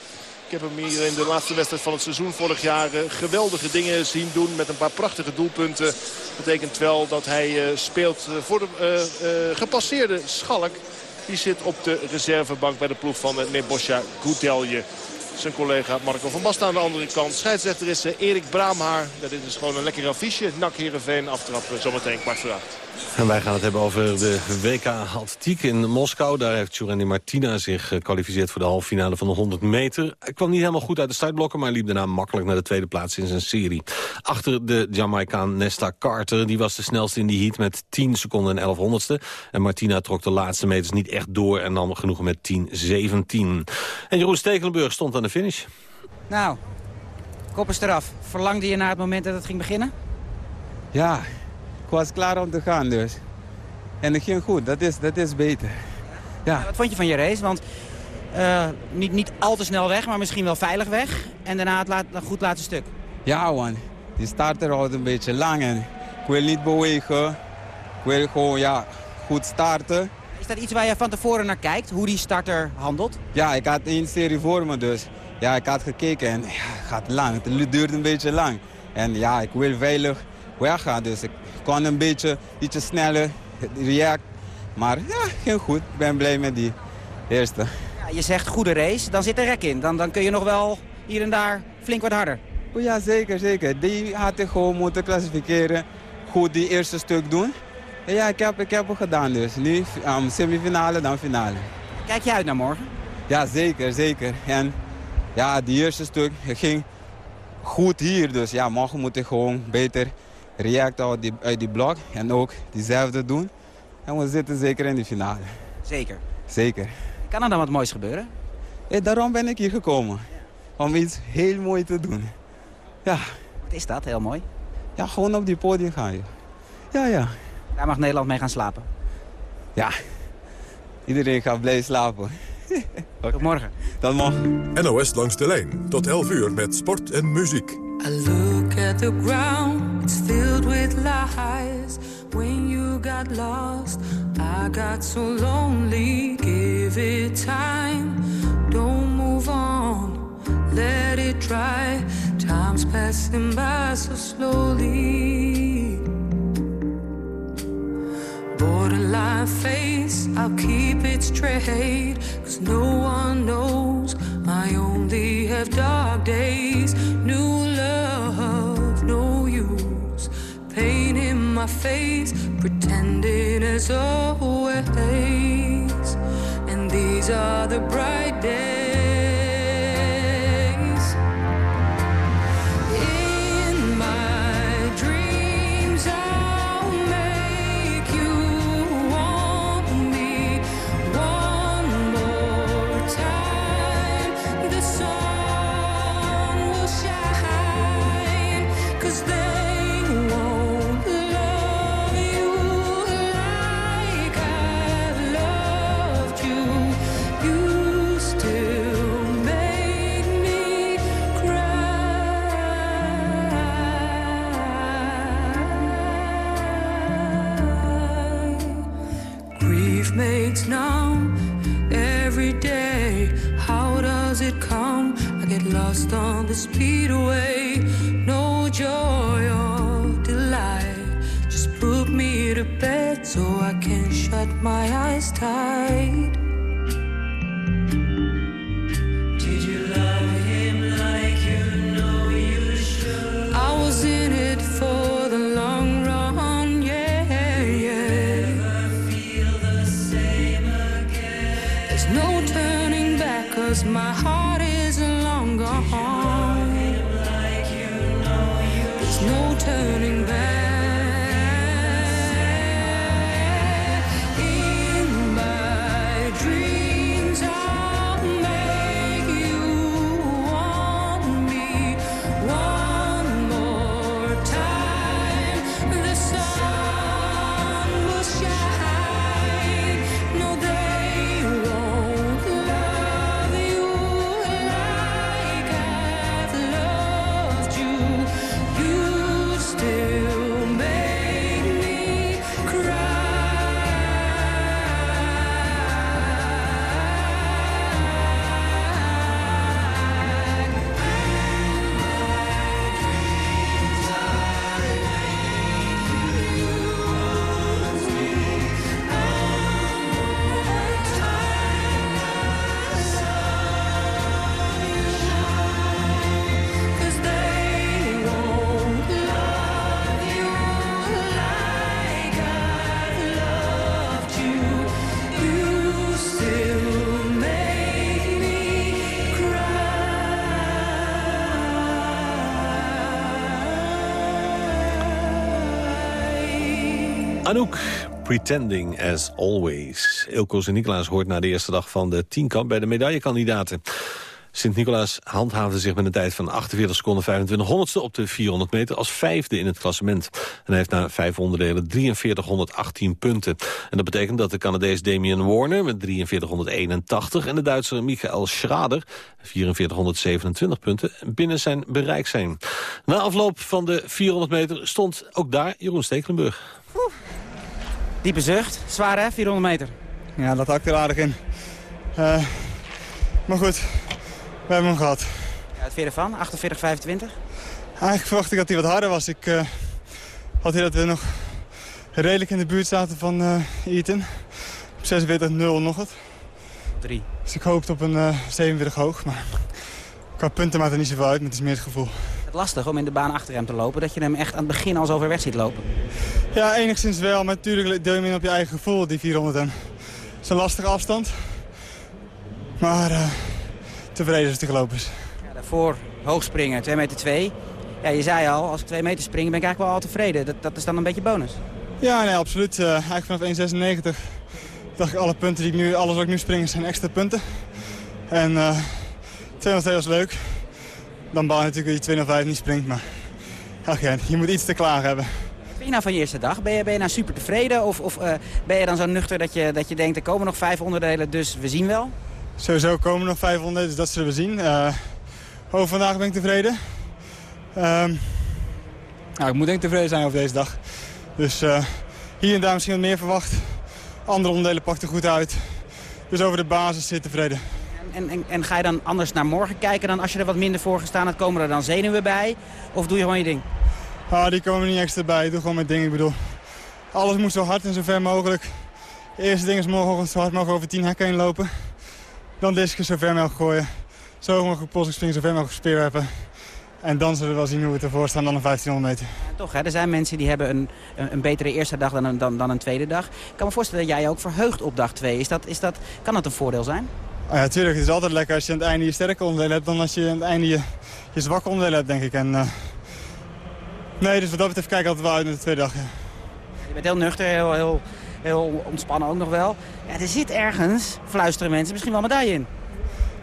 Speaker 14: Ik heb hem hier in de laatste wedstrijd van het seizoen vorig jaar geweldige dingen zien doen. Met een paar prachtige doelpunten. Dat betekent wel dat hij speelt voor de gepasseerde Schalk. Die zit op de reservebank bij de ploeg van Nebosja Goudelje. Zijn collega Marco van Basten aan de andere kant. Scheidsrechter is Erik Braamhaar. Dat is gewoon een lekker affiche. Nak Heerenveen aftrappen zometeen kwart voor acht.
Speaker 8: En wij gaan het hebben over de WK Atletiek in Moskou. Daar heeft Giovanni Martina zich gekwalificeerd voor de halve finale van de 100 meter. Hij kwam niet helemaal goed uit de startblokken, maar liep daarna makkelijk naar de tweede plaats in zijn serie. Achter de Jamaicaan Nesta Carter, die was de snelste in die heat met 10 seconden en 11 honderdste. En Martina trok de laatste meters niet echt door en nam genoegen met 10-17. En Jeroen Stekelenburg stond aan de finish.
Speaker 15: Nou, kop is eraf. Verlangde je naar het moment dat het ging beginnen?
Speaker 16: Ja, ik was klaar om te gaan dus. En het ging goed, dat is, dat is beter. Ja.
Speaker 15: Wat vond je van je race? Want uh, niet, niet al te snel weg, maar misschien wel veilig weg. En daarna het laat, goed laatste stuk.
Speaker 16: Ja man, die starter houdt een beetje lang. En ik wil niet bewegen. Ik wil gewoon ja, goed starten.
Speaker 15: Is dat iets waar je van tevoren naar kijkt, hoe die starter handelt?
Speaker 16: Ja, ik had één serie voor me dus. Ja, ik had gekeken en ja, het gaat lang. Het duurt een beetje lang. En ja, ik wil veilig weggaan. Dus ik kon een beetje ietsje sneller react. Maar ja, ging goed. Ik ben blij met die eerste.
Speaker 15: Ja, je zegt goede race, dan zit er rek in. Dan, dan kun je nog wel hier en daar flink wat harder.
Speaker 16: Oh ja, zeker, zeker. Die had ik gewoon moeten klassificeren. Goed die eerste stuk doen. En ja, ik heb, ik heb het gedaan dus. Nu um, semifinale, dan finale.
Speaker 15: Kijk je uit naar morgen?
Speaker 16: Ja, zeker, zeker. En ja, die eerste stuk ging goed hier. Dus ja, morgen moet ik gewoon beter react uit die, uit die blok en ook diezelfde doen. En we zitten zeker in de finale.
Speaker 15: Zeker?
Speaker 16: Zeker.
Speaker 15: Kan er dan wat moois gebeuren?
Speaker 16: Ja, daarom ben ik hier gekomen. Om iets heel mooi te doen. Ja.
Speaker 15: Wat is dat, heel mooi?
Speaker 16: Ja, gewoon op die podium gaan. Ja, ja. ja.
Speaker 15: Daar mag Nederland mee gaan slapen?
Speaker 16: Ja. Iedereen gaat blij slapen.
Speaker 15: Tot morgen.
Speaker 16: Tot morgen.
Speaker 7: NOS langs de lijn. Tot 11 uur met sport en muziek.
Speaker 12: Look at the ground, it's filled with lies. When you got lost, I got so lonely. Give it time, don't move on, let it dry. Time's passing by so slowly. Borderline face, I'll keep it straight. Cause no one knows, I only have dark days. New my face, pretending as always. And these are the bright days. On away. No joy or delight. Just put me to bed so I can shut my eyes tight.
Speaker 8: Anouk, pretending as always. Ilko Sint-Nicolaas hoort na de eerste dag van de tienkamp bij de medaillekandidaten. Sint-Nicolaas handhaafde zich met een tijd van 48 seconden 25 honderdste op de 400 meter als vijfde in het klassement. En heeft na vijf onderdelen 4318 punten. En dat betekent dat de Canadees Damian Warner met 4381 en de Duitser Michael Schrader 4427 punten binnen zijn bereik zijn. Na afloop van de 400 meter stond ook daar Jeroen Stekelenburg.
Speaker 15: Diepe zucht. Zwaar hè, 400 meter.
Speaker 17: Ja, dat hakt er aardig in. Uh, maar goed, we hebben hem gehad.
Speaker 15: Ja, je ervan? 48, 25?
Speaker 17: Eigenlijk verwacht ik dat hij wat harder was. Ik uh, had hier dat we nog redelijk in de buurt zaten van uh. Op 46-0 nog het.
Speaker 15: 3.
Speaker 17: Dus ik hoopte op een uh, 47 hoog. Maar qua punten maakt er niet zoveel uit, maar het is meer het gevoel.
Speaker 15: Het lastig om in de baan achter hem te lopen. Dat je hem echt aan het begin al zo ver weg ziet lopen.
Speaker 17: Ja, enigszins wel. Maar natuurlijk deel je in op je eigen gevoel, die 400. En het is een lastige afstand. Maar uh, tevreden als het gelopen is.
Speaker 15: Ja, daarvoor hoog springen, 2 meter 2. Ja, je zei al, als ik 2 meter spring ben ik eigenlijk wel al tevreden. Dat, dat is dan een beetje bonus.
Speaker 17: Ja, nee, absoluut. Uh, eigenlijk vanaf 1,96 dacht ik alle punten die ik nu, alles wat ik nu spring zijn extra punten. En uh, 202 was leuk. Dan baal je natuurlijk dat je 205 niet springt, maar ach ja, je moet iets te klagen hebben.
Speaker 15: Je nou van je eerste dag? Ben je, ben je nou super tevreden of, of uh, ben je dan zo nuchter dat je, dat je denkt er komen nog vijf onderdelen, dus we zien wel?
Speaker 17: Sowieso komen er nog vijf onderdelen, dus dat zullen we zien. Uh, over vandaag ben ik tevreden. Um, nou, ik moet denk ik tevreden zijn over deze dag. Dus uh, hier en daar misschien wat meer verwacht. Andere onderdelen pakten goed uit. Dus over de basis zit tevreden.
Speaker 15: En, en, en, ga je dan anders naar morgen kijken dan als je er wat minder voor gestaan had? Komen er dan zenuwen bij? Of doe je gewoon je ding?
Speaker 17: Ah, die komen niet extra bij. Ik doe gewoon mijn ding. Ik bedoel, alles moet zo hard en zo ver mogelijk. Eerste ding is morgenochtend zo hard mogelijk over 10 hekken heen lopen. Dan discus zo ver mogelijk gooien. Zo hoog mogelijk polsing springen, zo ver mogelijk speerwerpen. En dan zullen we wel zien hoe we ervoor staan dan een 1500 meter.
Speaker 15: Ja, toch, hè? er zijn mensen die hebben een, een, een betere eerste dag dan een, dan, dan een tweede dag. Ik kan me voorstellen dat jij ook verheugt op dag 2. Is dat, is dat, kan dat een voordeel zijn?
Speaker 17: Oh ja, tuurlijk. Het is altijd lekker als je aan het einde je sterke onderdelen hebt... dan als je aan het einde je, je zwakke onderdelen hebt, denk ik. En, uh... Nee, dus wat dat betreft kijk ik altijd wel uit naar de tweede dag. Ja.
Speaker 15: Je bent heel nuchter, heel, heel, heel ontspannen ook nog wel. Ja, er zit ergens, fluisteren mensen, misschien wel een medaille in.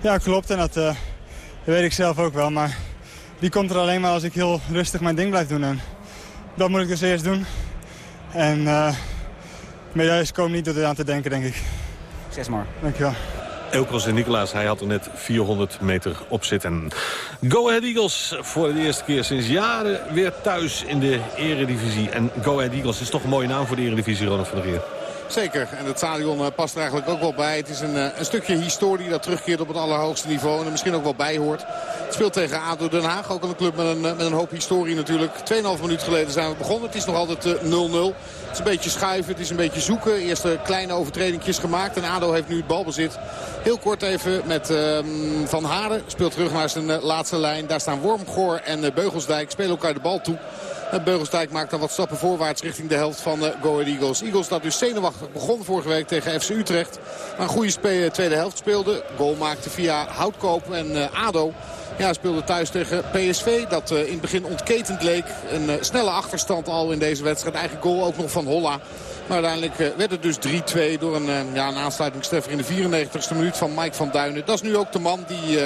Speaker 17: Ja, klopt. En dat, uh, dat weet ik zelf ook wel. Maar die komt er alleen maar als ik heel rustig mijn ding blijf doen. En dat moet ik dus eerst doen. En uh, medailles komen niet door aan te denken, denk ik.
Speaker 15: Succes maar.
Speaker 17: Dankjewel.
Speaker 8: Elkos en Nicolaas, hij had er net 400 meter op zitten. Go Ahead Eagles voor de eerste keer sinds jaren weer thuis in de eredivisie. En Go Ahead Eagles is toch een mooie naam voor de eredivisie, Ronald van der Geer.
Speaker 13: Zeker. En het stadion past er eigenlijk ook wel bij. Het is een, een stukje historie dat terugkeert op het allerhoogste niveau. En er misschien ook wel bij hoort. Speelt tegen ADO Den Haag. Ook een club met een, met een hoop historie natuurlijk. 2,5 minuut geleden zijn we begonnen. Het is nog altijd 0-0. Het is een beetje schuiven. Het is een beetje zoeken. Eerste kleine overtredingjes gemaakt. En ADO heeft nu het balbezit. Heel kort even met um, Van Haren. Speelt terug naar zijn uh, laatste lijn. Daar staan Wormgoor en Beugelsdijk. Spelen elkaar de bal toe. Beugelsdijk maakt dan wat stappen voorwaarts richting de helft van uh, Go Eagles. Eagles dat dus zenuwachtig begon vorige week tegen FC Utrecht. Maar een goede tweede helft speelde. Goal maakte via Houtkoop en uh, ADO. Ja, speelde thuis tegen PSV. Dat uh, in het begin ontketend leek. Een snelle achterstand al in deze wedstrijd. Eigen goal ook nog van Holla. Maar uiteindelijk werd het dus 3-2 door een, ja, een in de 94ste minuut van Mike van Duinen. Dat is nu ook de man die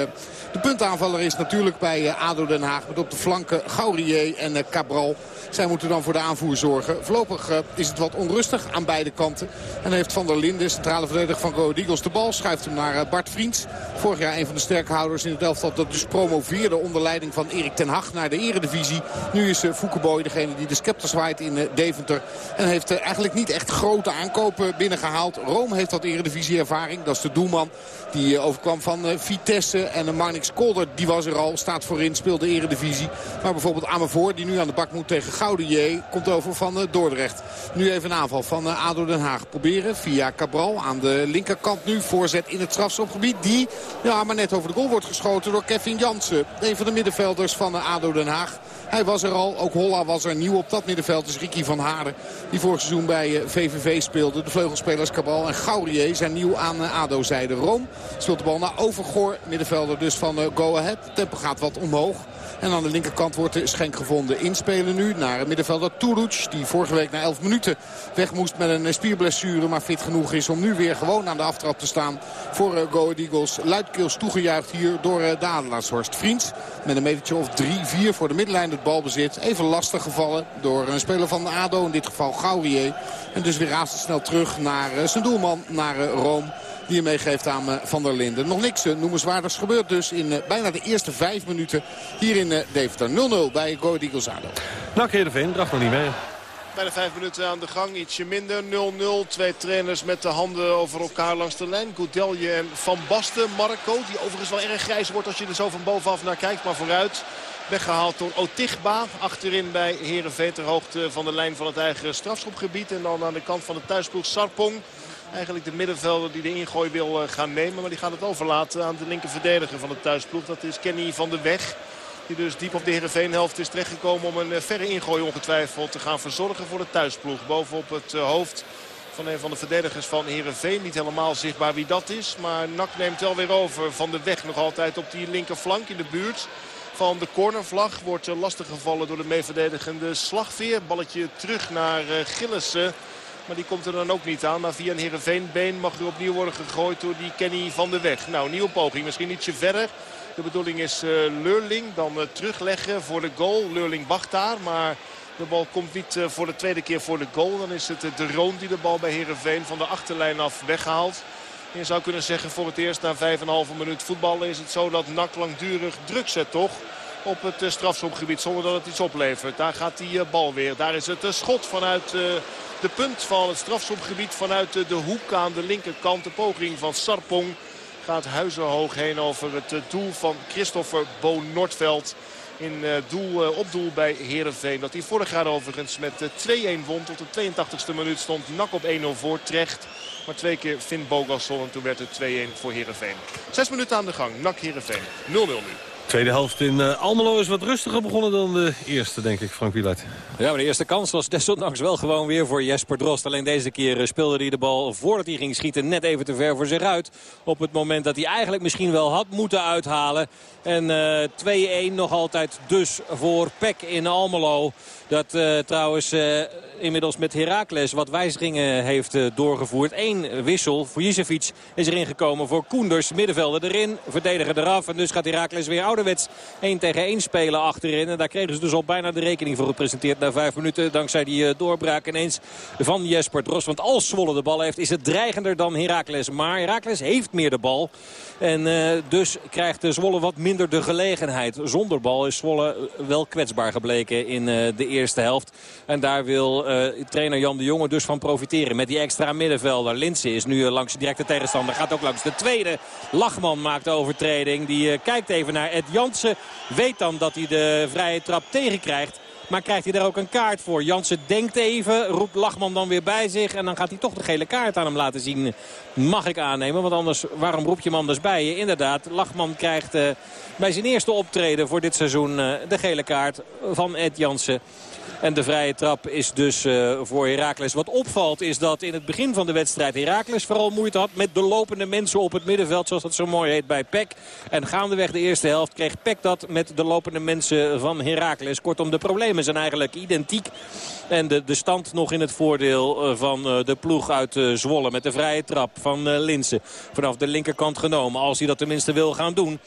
Speaker 13: de puntaanvaller is natuurlijk bij ADO Den Haag. Met op de flanken Gaurier en Cabral. Zij moeten dan voor de aanvoer zorgen. Voorlopig uh, is het wat onrustig aan beide kanten. En heeft Van der Linden, centrale verdediger van Go Eagles, de bal. Schuift hem naar Bart Vriends. Vorig jaar een van de sterke houders in het elftal dat dus promoveerde onder leiding van Erik ten Hag naar de eredivisie. Nu is Foukeboy degene die de scepter zwaait in Deventer. En heeft eigenlijk niet echt grote aankopen binnengehaald. Rome heeft wat eredivisie ervaring. Dat is de doelman die overkwam van Vitesse. En Marnix Kolder, die was er al, staat voorin, speelde eredivisie. Maar bijvoorbeeld Amevoor, die nu aan de bak moet tegen Goudier komt over van Dordrecht. Nu even een aanval van ADO Den Haag. Proberen via Cabral aan de linkerkant nu. Voorzet in het strafschopgebied. Die ja, maar net over de goal wordt geschoten door Kevin Jansen. Een van de middenvelders van ADO Den Haag. Hij was er al, ook Holla was er nieuw op dat middenveld. Dus Ricky van Haren, die vorig seizoen bij VVV speelde. De vleugelspelers Cabral en Gaurier zijn nieuw aan ADO-zijde. Room speelt de bal naar Overgoor, middenvelder dus van Go Ahead. Tempo gaat wat omhoog. En aan de linkerkant wordt de schenk gevonden. Inspelen nu naar middenvelder Turuc. Die vorige week na 11 minuten weg moest met een spierblessure. Maar fit genoeg is om nu weer gewoon aan de aftrap te staan voor uh, Go Eagles. Luidkeels toegejuicht hier door uh, de Adelaarshorst. Vriends met een metertje of 3-4 voor de middenlijn het balbezit. Even lastig gevallen door een speler van de ADO. In dit geval Gaurier. En dus weer razendsnel terug naar uh, zijn doelman, naar Rome die je meegeeft aan uh, Van der Linden. Nog niks uh, noemenswaardigs gebeurt dus in uh, bijna de eerste vijf minuten hier in Deventer. 0-0 bij Go Eagles ADO.
Speaker 8: Nou, Heerenveen draagt nog niet mee.
Speaker 14: Bijna vijf minuten aan de gang, ietsje minder. 0-0, twee trainers met de handen over elkaar langs de lijn. Goudelje en Van Basten. Marco, die overigens wel erg grijs wordt als je er zo van bovenaf naar kijkt. Maar vooruit, weggehaald door Otigba. Achterin bij Heerenveen ter hoogte van de lijn van het eigen strafschopgebied. En dan aan de kant van de thuisploeg Sarpong. Eigenlijk de middenvelder die de ingooi wil gaan nemen. Maar die gaat het overlaten aan de linker verdediger van de thuisploeg. Dat is Kenny van de Weg. Die dus diep op de Heerenveen-helft is terechtgekomen om een verre ingooi ongetwijfeld te gaan verzorgen voor de thuisploeg. Bovenop het hoofd van een van de verdedigers van Heerenveen. Niet helemaal zichtbaar wie dat is. Maar Nak neemt wel weer over van de weg. Nog altijd op die linkerflank in de buurt van de cornervlag. Wordt lastig gevallen door de meeverdedigende slagveer. Balletje terug naar Gillissen. Maar die komt er dan ook niet aan. Maar via een Heerenveenbeen mag er opnieuw worden gegooid door die Kenny van de Weg. Nou, nieuwe poging. Misschien ietsje verder. De bedoeling is uh, Leurling dan uh, terugleggen voor de goal. Leurling wacht daar, maar de bal komt niet uh, voor de tweede keer voor de goal. Dan is het de Roon die de bal bij Heerenveen van de achterlijn af weghaalt. Je zou kunnen zeggen voor het eerst na 5,5 minuut voetballen is het zo dat NAC langdurig druk zet toch op het strafschopgebied zonder dat het iets oplevert. Daar gaat die bal weer. Daar is het schot vanuit de punt van het strafschopgebied vanuit de hoek aan de linkerkant. De poging van Sarpong gaat huizenhoog heen over het doel van Christopher Boon Noordveld. In doel, op doel bij Heerenveen. Dat hij vorig jaar overigens met 2-1 won. Tot de 82e minuut stond Nak op 1-0 voor Trecht. Maar twee keer Finn Bogasson en toen werd het 2-1 voor Heerenveen. Zes minuten aan de gang. Nak Heerenveen. 0-0 nu.
Speaker 8: Tweede helft in uh, Almelo is wat rustiger begonnen dan de eerste, denk ik, Frank Wieluid.
Speaker 9: Ja, maar de eerste kans was desondanks wel gewoon weer voor Jesper Drost. Alleen deze keer speelde hij de bal voordat hij ging schieten net even te ver voor zich uit. Op het moment dat hij eigenlijk misschien wel had moeten uithalen. En uh, 2-1 nog altijd dus voor Peck in Almelo. Dat uh, trouwens uh, inmiddels met Heracles wat wijzigingen heeft uh, doorgevoerd. Eén wissel. Vujicevic is erin gekomen voor Koenders. Middenvelder erin. Verdediger eraf. En dus gaat Heracles weer ouderwets 1 tegen 1 spelen achterin. En daar kregen ze dus al bijna de rekening voor gepresenteerd na vijf minuten. Dankzij die doorbraak ineens van Jesper Dros. Want als Zwolle de bal heeft is het dreigender dan Heracles. Maar Heracles heeft meer de bal. En dus krijgt Zwolle wat minder de gelegenheid. Zonder bal is Zwolle wel kwetsbaar gebleken in de eerste helft. En daar wil uh, trainer Jan de Jonge dus van profiteren. Met die extra middenvelder. Linse is nu langs de directe tegenstander. Gaat ook langs de tweede. Lachman maakt de overtreding. Die uh, kijkt even naar Ed Jansen. Weet dan dat hij de vrije trap tegenkrijgt. Maar krijgt hij daar ook een kaart voor? Jansen denkt even, roept Lachman dan weer bij zich. En dan gaat hij toch de gele kaart aan hem laten zien. Mag ik aannemen, want anders, waarom roep je hem anders bij je? Inderdaad, Lachman krijgt bij zijn eerste optreden voor dit seizoen de gele kaart van Ed Jansen. En de vrije trap is dus uh, voor Heracles. Wat opvalt is dat in het begin van de wedstrijd Heracles vooral moeite had met de lopende mensen op het middenveld. Zoals dat zo mooi heet bij PEC. En gaandeweg de eerste helft kreeg PEC dat met de lopende mensen van Heracles. Kortom, de problemen zijn eigenlijk identiek. En de, de stand nog in het voordeel uh, van uh, de ploeg uit Zwolle. Met de vrije trap van Linsen. Vanaf de linkerkant genomen. Als hij dat tenminste wil gaan doen.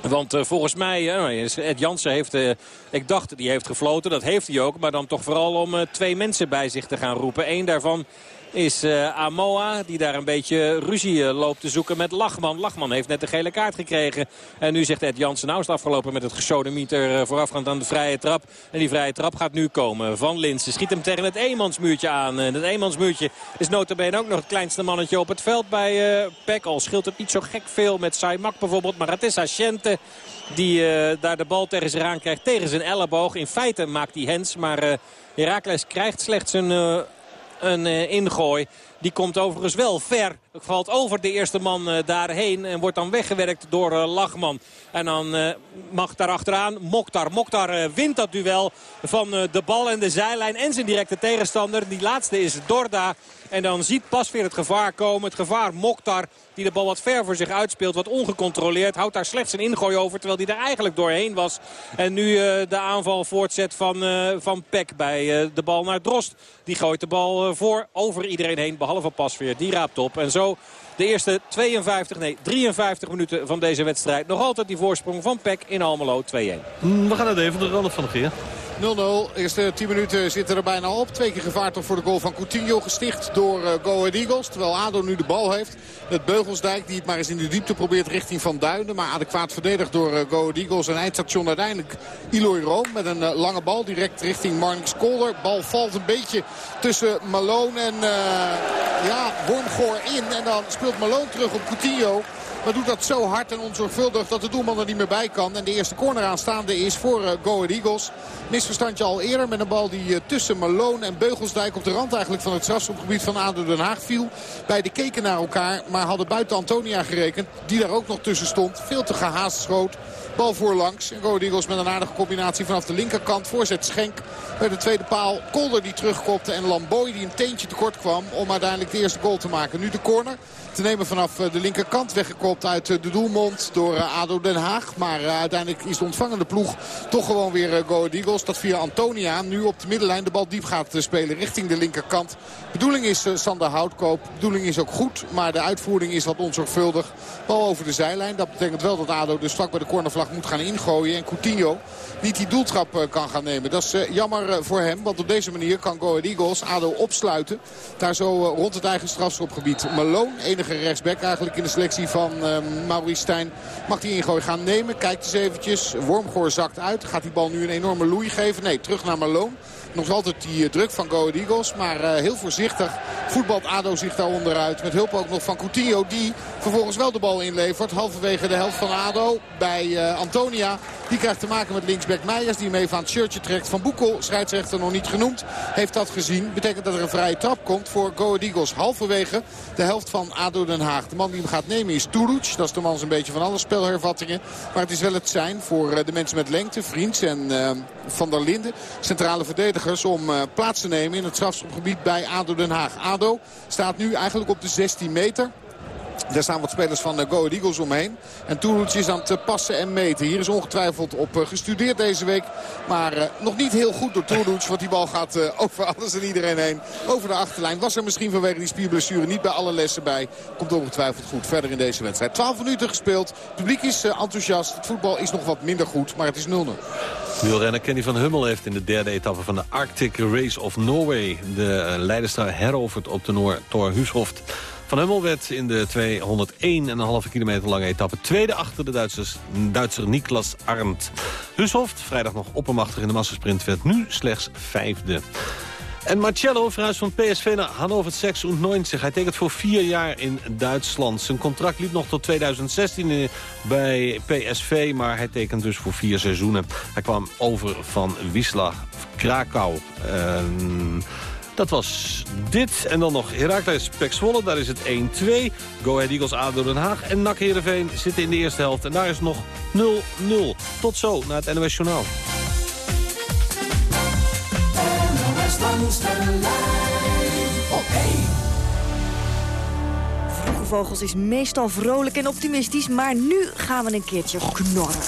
Speaker 9: Want uh, volgens mij, Ed Jansen heeft, uh, ik dacht, die heeft gefloten. Dat heeft hij ook. Maar dan toch vooral om twee mensen bij zich te gaan roepen. Eén daarvan is uh, Amoa. Die daar een beetje ruzie uh, loopt te zoeken met Lachman. Lachman heeft net de gele kaart gekregen. En nu zegt Ed Jansen, nou is het afgelopen met het gesodemieter uh, voorafgaand aan de vrije trap. En die vrije trap gaat nu komen van Linsen. Schiet hem tegen het eenmansmuurtje aan. En het eenmansmuurtje is notabene ook nog het kleinste mannetje op het veld bij uh, Peck. Al scheelt het niet zo gek veel met Saimak bijvoorbeeld. Maar het is Asciente die daar de bal tegen zich aan krijgt. Tegen zijn elleboog. In feite maakt hij hens. Maar uh, Heracles krijgt slechts een... Een uh, ingooi. Die komt overigens wel ver. Valt over de eerste man uh, daarheen en wordt dan weggewerkt door uh, Lachman. En dan uh, mag daar achteraan Mokhtar. Mokhtar wint dat duel van de bal en de zijlijn en zijn directe tegenstander. Die laatste is Dorda. En dan ziet Pasveer het gevaar komen. Het gevaar Mokhtar die de bal wat ver voor zich uitspeelt. Wat ongecontroleerd. Houdt daar slechts een ingooi over. Terwijl hij er eigenlijk doorheen was. En nu de aanval voortzet van, uh, van Peck bij de bal naar Drost. Die gooit de bal voor over iedereen heen. Behalve Pasveer. Die raapt op. En zo de eerste 52, nee 53 minuten van deze wedstrijd. Nog altijd die voorsprong van Peck in Almelo 2-1.
Speaker 8: Mm, we gaan het even de Ralf van de Geer.
Speaker 13: 0-0. Eerste 10 minuten zitten er bijna op. Twee keer gevaard voor de goal van Coutinho. Gesticht door uh, Go Ahead Eagles. Terwijl ADO nu de bal heeft. Het Beugelsdijk die het maar eens in de diepte probeert richting Van Duinen. Maar adequaat verdedigd door uh, Go Ahead Eagles. En eindstation uiteindelijk Eloy Room. Met een uh, lange bal direct richting Marnix Kolder. Bal valt een beetje tussen Malone en ja, Wormgoor in. En dan speelt Malone terug op Coutinho. Maar doet dat zo hard en onzorgvuldig dat de doelman er niet meer bij kan. En de eerste corner aanstaande is voor uh, Go Eagles. Misverstandje al eerder met een bal die uh, tussen Malone en Beugelsdijk op de rand eigenlijk van het strafschopgebied van ADO Den Haag viel. Beide keken naar elkaar, maar hadden buiten Antonia gerekend. Die daar ook nog tussen stond. Veel te gehaast schoot. Bal voorlangs. En Go Eagles met een aardige combinatie vanaf de linkerkant. Voorzet Schenk bij de tweede paal. Kolder die terugkopte en Lamboy die een teentje tekort kwam om uiteindelijk de eerste goal te maken. Nu de corner te nemen vanaf de linkerkant. Weggekopt uit de doelmond door ADO Den Haag. Maar uiteindelijk is de ontvangende ploeg toch gewoon weer Go Eagles. Dat via Antonia nu op de middenlijn de bal diep gaat spelen richting de linkerkant. Bedoeling is Sander Houtkoop. Bedoeling is ook goed. Maar de uitvoering is wat onzorgvuldig. Bal over de zijlijn. Dat betekent wel dat ADO dus vlak bij de cornervlag moet gaan ingooien. En Coutinho niet die doeltrap kan gaan nemen. Dat is jammer voor hem. Want op deze manier kan Go Eagles ADO opsluiten. Daar zo rond het eigen strafschopgebied. Malone, enige rechtsback eigenlijk in de selectie van uh, Maurice Stijn. Mag die ingooi gaan nemen. Kijkt eens eventjes. Wormgoor zakt uit. Gaat die bal nu een enorme loei geven? Nee, terug naar Malone. Nog altijd die druk van Go Eagles. Maar uh, heel voorzichtig voetbalt ADO zich daar onderuit. Met hulp ook nog van Coutinho. Die vervolgens wel de bal inlevert. Halverwege de helft van ADO bij uh, Antonia. Die krijgt te maken met linksback Meijers. Die hem even aan het shirtje trekt van Boekel. Scheidsrechter nog niet genoemd. Heeft dat gezien. Betekent dat er een vrije trap komt voor Go Eagles. Halverwege de helft van ADO Den Haag. De man die hem gaat nemen is Turuc. Dat is de man zo'n beetje van alle spelhervattingen. Maar het is wel het zijn voor de mensen met lengte. Vriends en Van der Linden. Centrale om uh, plaats te nemen in het strafschopgebied bij ADO Den Haag. ADO staat nu eigenlijk op de 16 meter. Daar staan wat spelers van Go Ahead Eagles omheen. En Toulouse is aan het passen en meten. Hier is ongetwijfeld op gestudeerd deze week. Maar nog niet heel goed door Toulouse. Want die bal gaat over alles en iedereen heen. Over de achterlijn. Was er misschien vanwege die spierblessure niet bij alle lessen bij. Komt ongetwijfeld goed verder in deze wedstrijd. 12 minuten gespeeld. Het publiek is enthousiast. Het voetbal is nog wat minder goed. Maar het is 0-0.
Speaker 8: Wielrenner Kenny van Hummel heeft in de derde etappe van de Arctic Race of Norway... de leiderster heroverd op de Noor Thor Hushoft. Van Hummel werd in de 201,5 kilometer lange etappe tweede achter de Duitser Niklas Arndt. Hushoft, vrijdag nog oppermachtig in de massasprint, werd nu slechts vijfde. En Marcello verhuist van PSV naar Hannover 96. Hij tekent voor vier jaar in Duitsland. Zijn contract liep nog tot 2016 bij PSV, maar hij tekent dus voor vier seizoenen. Hij kwam over van Wisla Krakau. Uh, dat was dit. En dan nog Heracles Pek Zwolle. Daar is het 1-2. Go Ahead Eagles ADO Den Haag. En NAC Heerenveen zitten in de eerste helft. En daar is nog 0-0. Tot zo naar het NOS Journaal.
Speaker 6: NOS langs de lijn op 1.
Speaker 18: Vroege Vogels is meestal vrolijk en optimistisch. Maar nu gaan we een keertje knorren.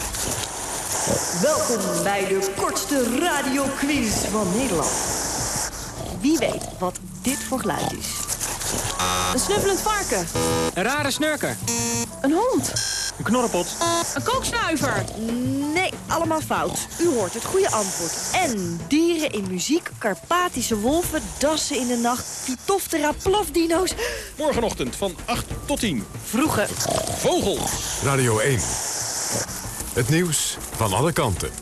Speaker 18: Welkom bij de kortste radioquiz van Nederland. Wie weet wat dit voor geluid is. Een snuffelend varken.
Speaker 19: Een rare snurker.
Speaker 18: Een hond.
Speaker 19: Een knorrepot.
Speaker 18: Een kooksnuiver. Nee, allemaal fout. U hoort het goede antwoord. En dieren in muziek, Karpatische wolven, dassen in de nacht, Phytophthora plofdino's.
Speaker 19: Morgenochtend van 8 tot 10.
Speaker 18: Vroege
Speaker 19: vogels.
Speaker 7: Radio 1. Het nieuws van alle kanten.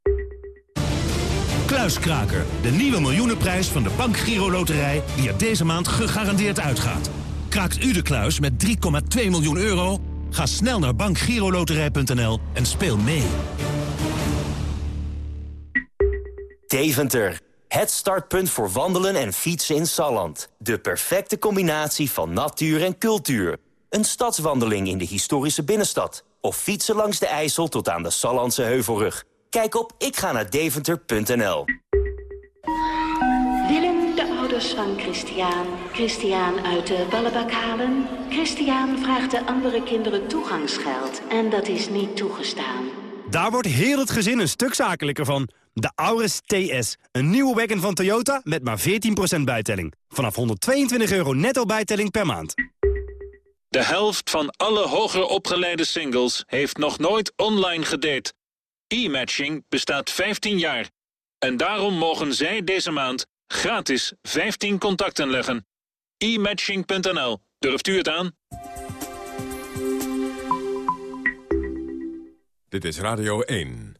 Speaker 20: Kluiskraker, de nieuwe miljoenenprijs van de Bank Giro Loterij... die er deze maand gegarandeerd uitgaat. Kraakt u de kluis met 3,2 miljoen euro? Ga snel naar bankgiroloterij.nl en speel mee.
Speaker 21: Deventer. Het startpunt voor wandelen en fietsen in Salland. De perfecte combinatie van natuur en cultuur. Een stadswandeling in de historische binnenstad. Of fietsen langs de IJssel tot aan de Sallandse Heuvelrug. Kijk op ikga-naar-deventer.nl.
Speaker 22: Willem de ouders van Christian, Christian uit de ballenbak halen. Christian vraagt de andere kinderen toegangsgeld en dat is niet toegestaan.
Speaker 23: Daar wordt heel het gezin een stuk zakelijker van. De Auris TS, een nieuwe wagon van Toyota met maar 14% bijtelling. Vanaf 122 euro netto bijtelling per maand.
Speaker 24: De helft van alle hoger opgeleide singles heeft nog nooit online gedate. E-matching bestaat 15 jaar. En daarom mogen zij deze maand gratis 15 contacten leggen. e-matching.nl. Durft u het aan?
Speaker 7: Dit is Radio 1.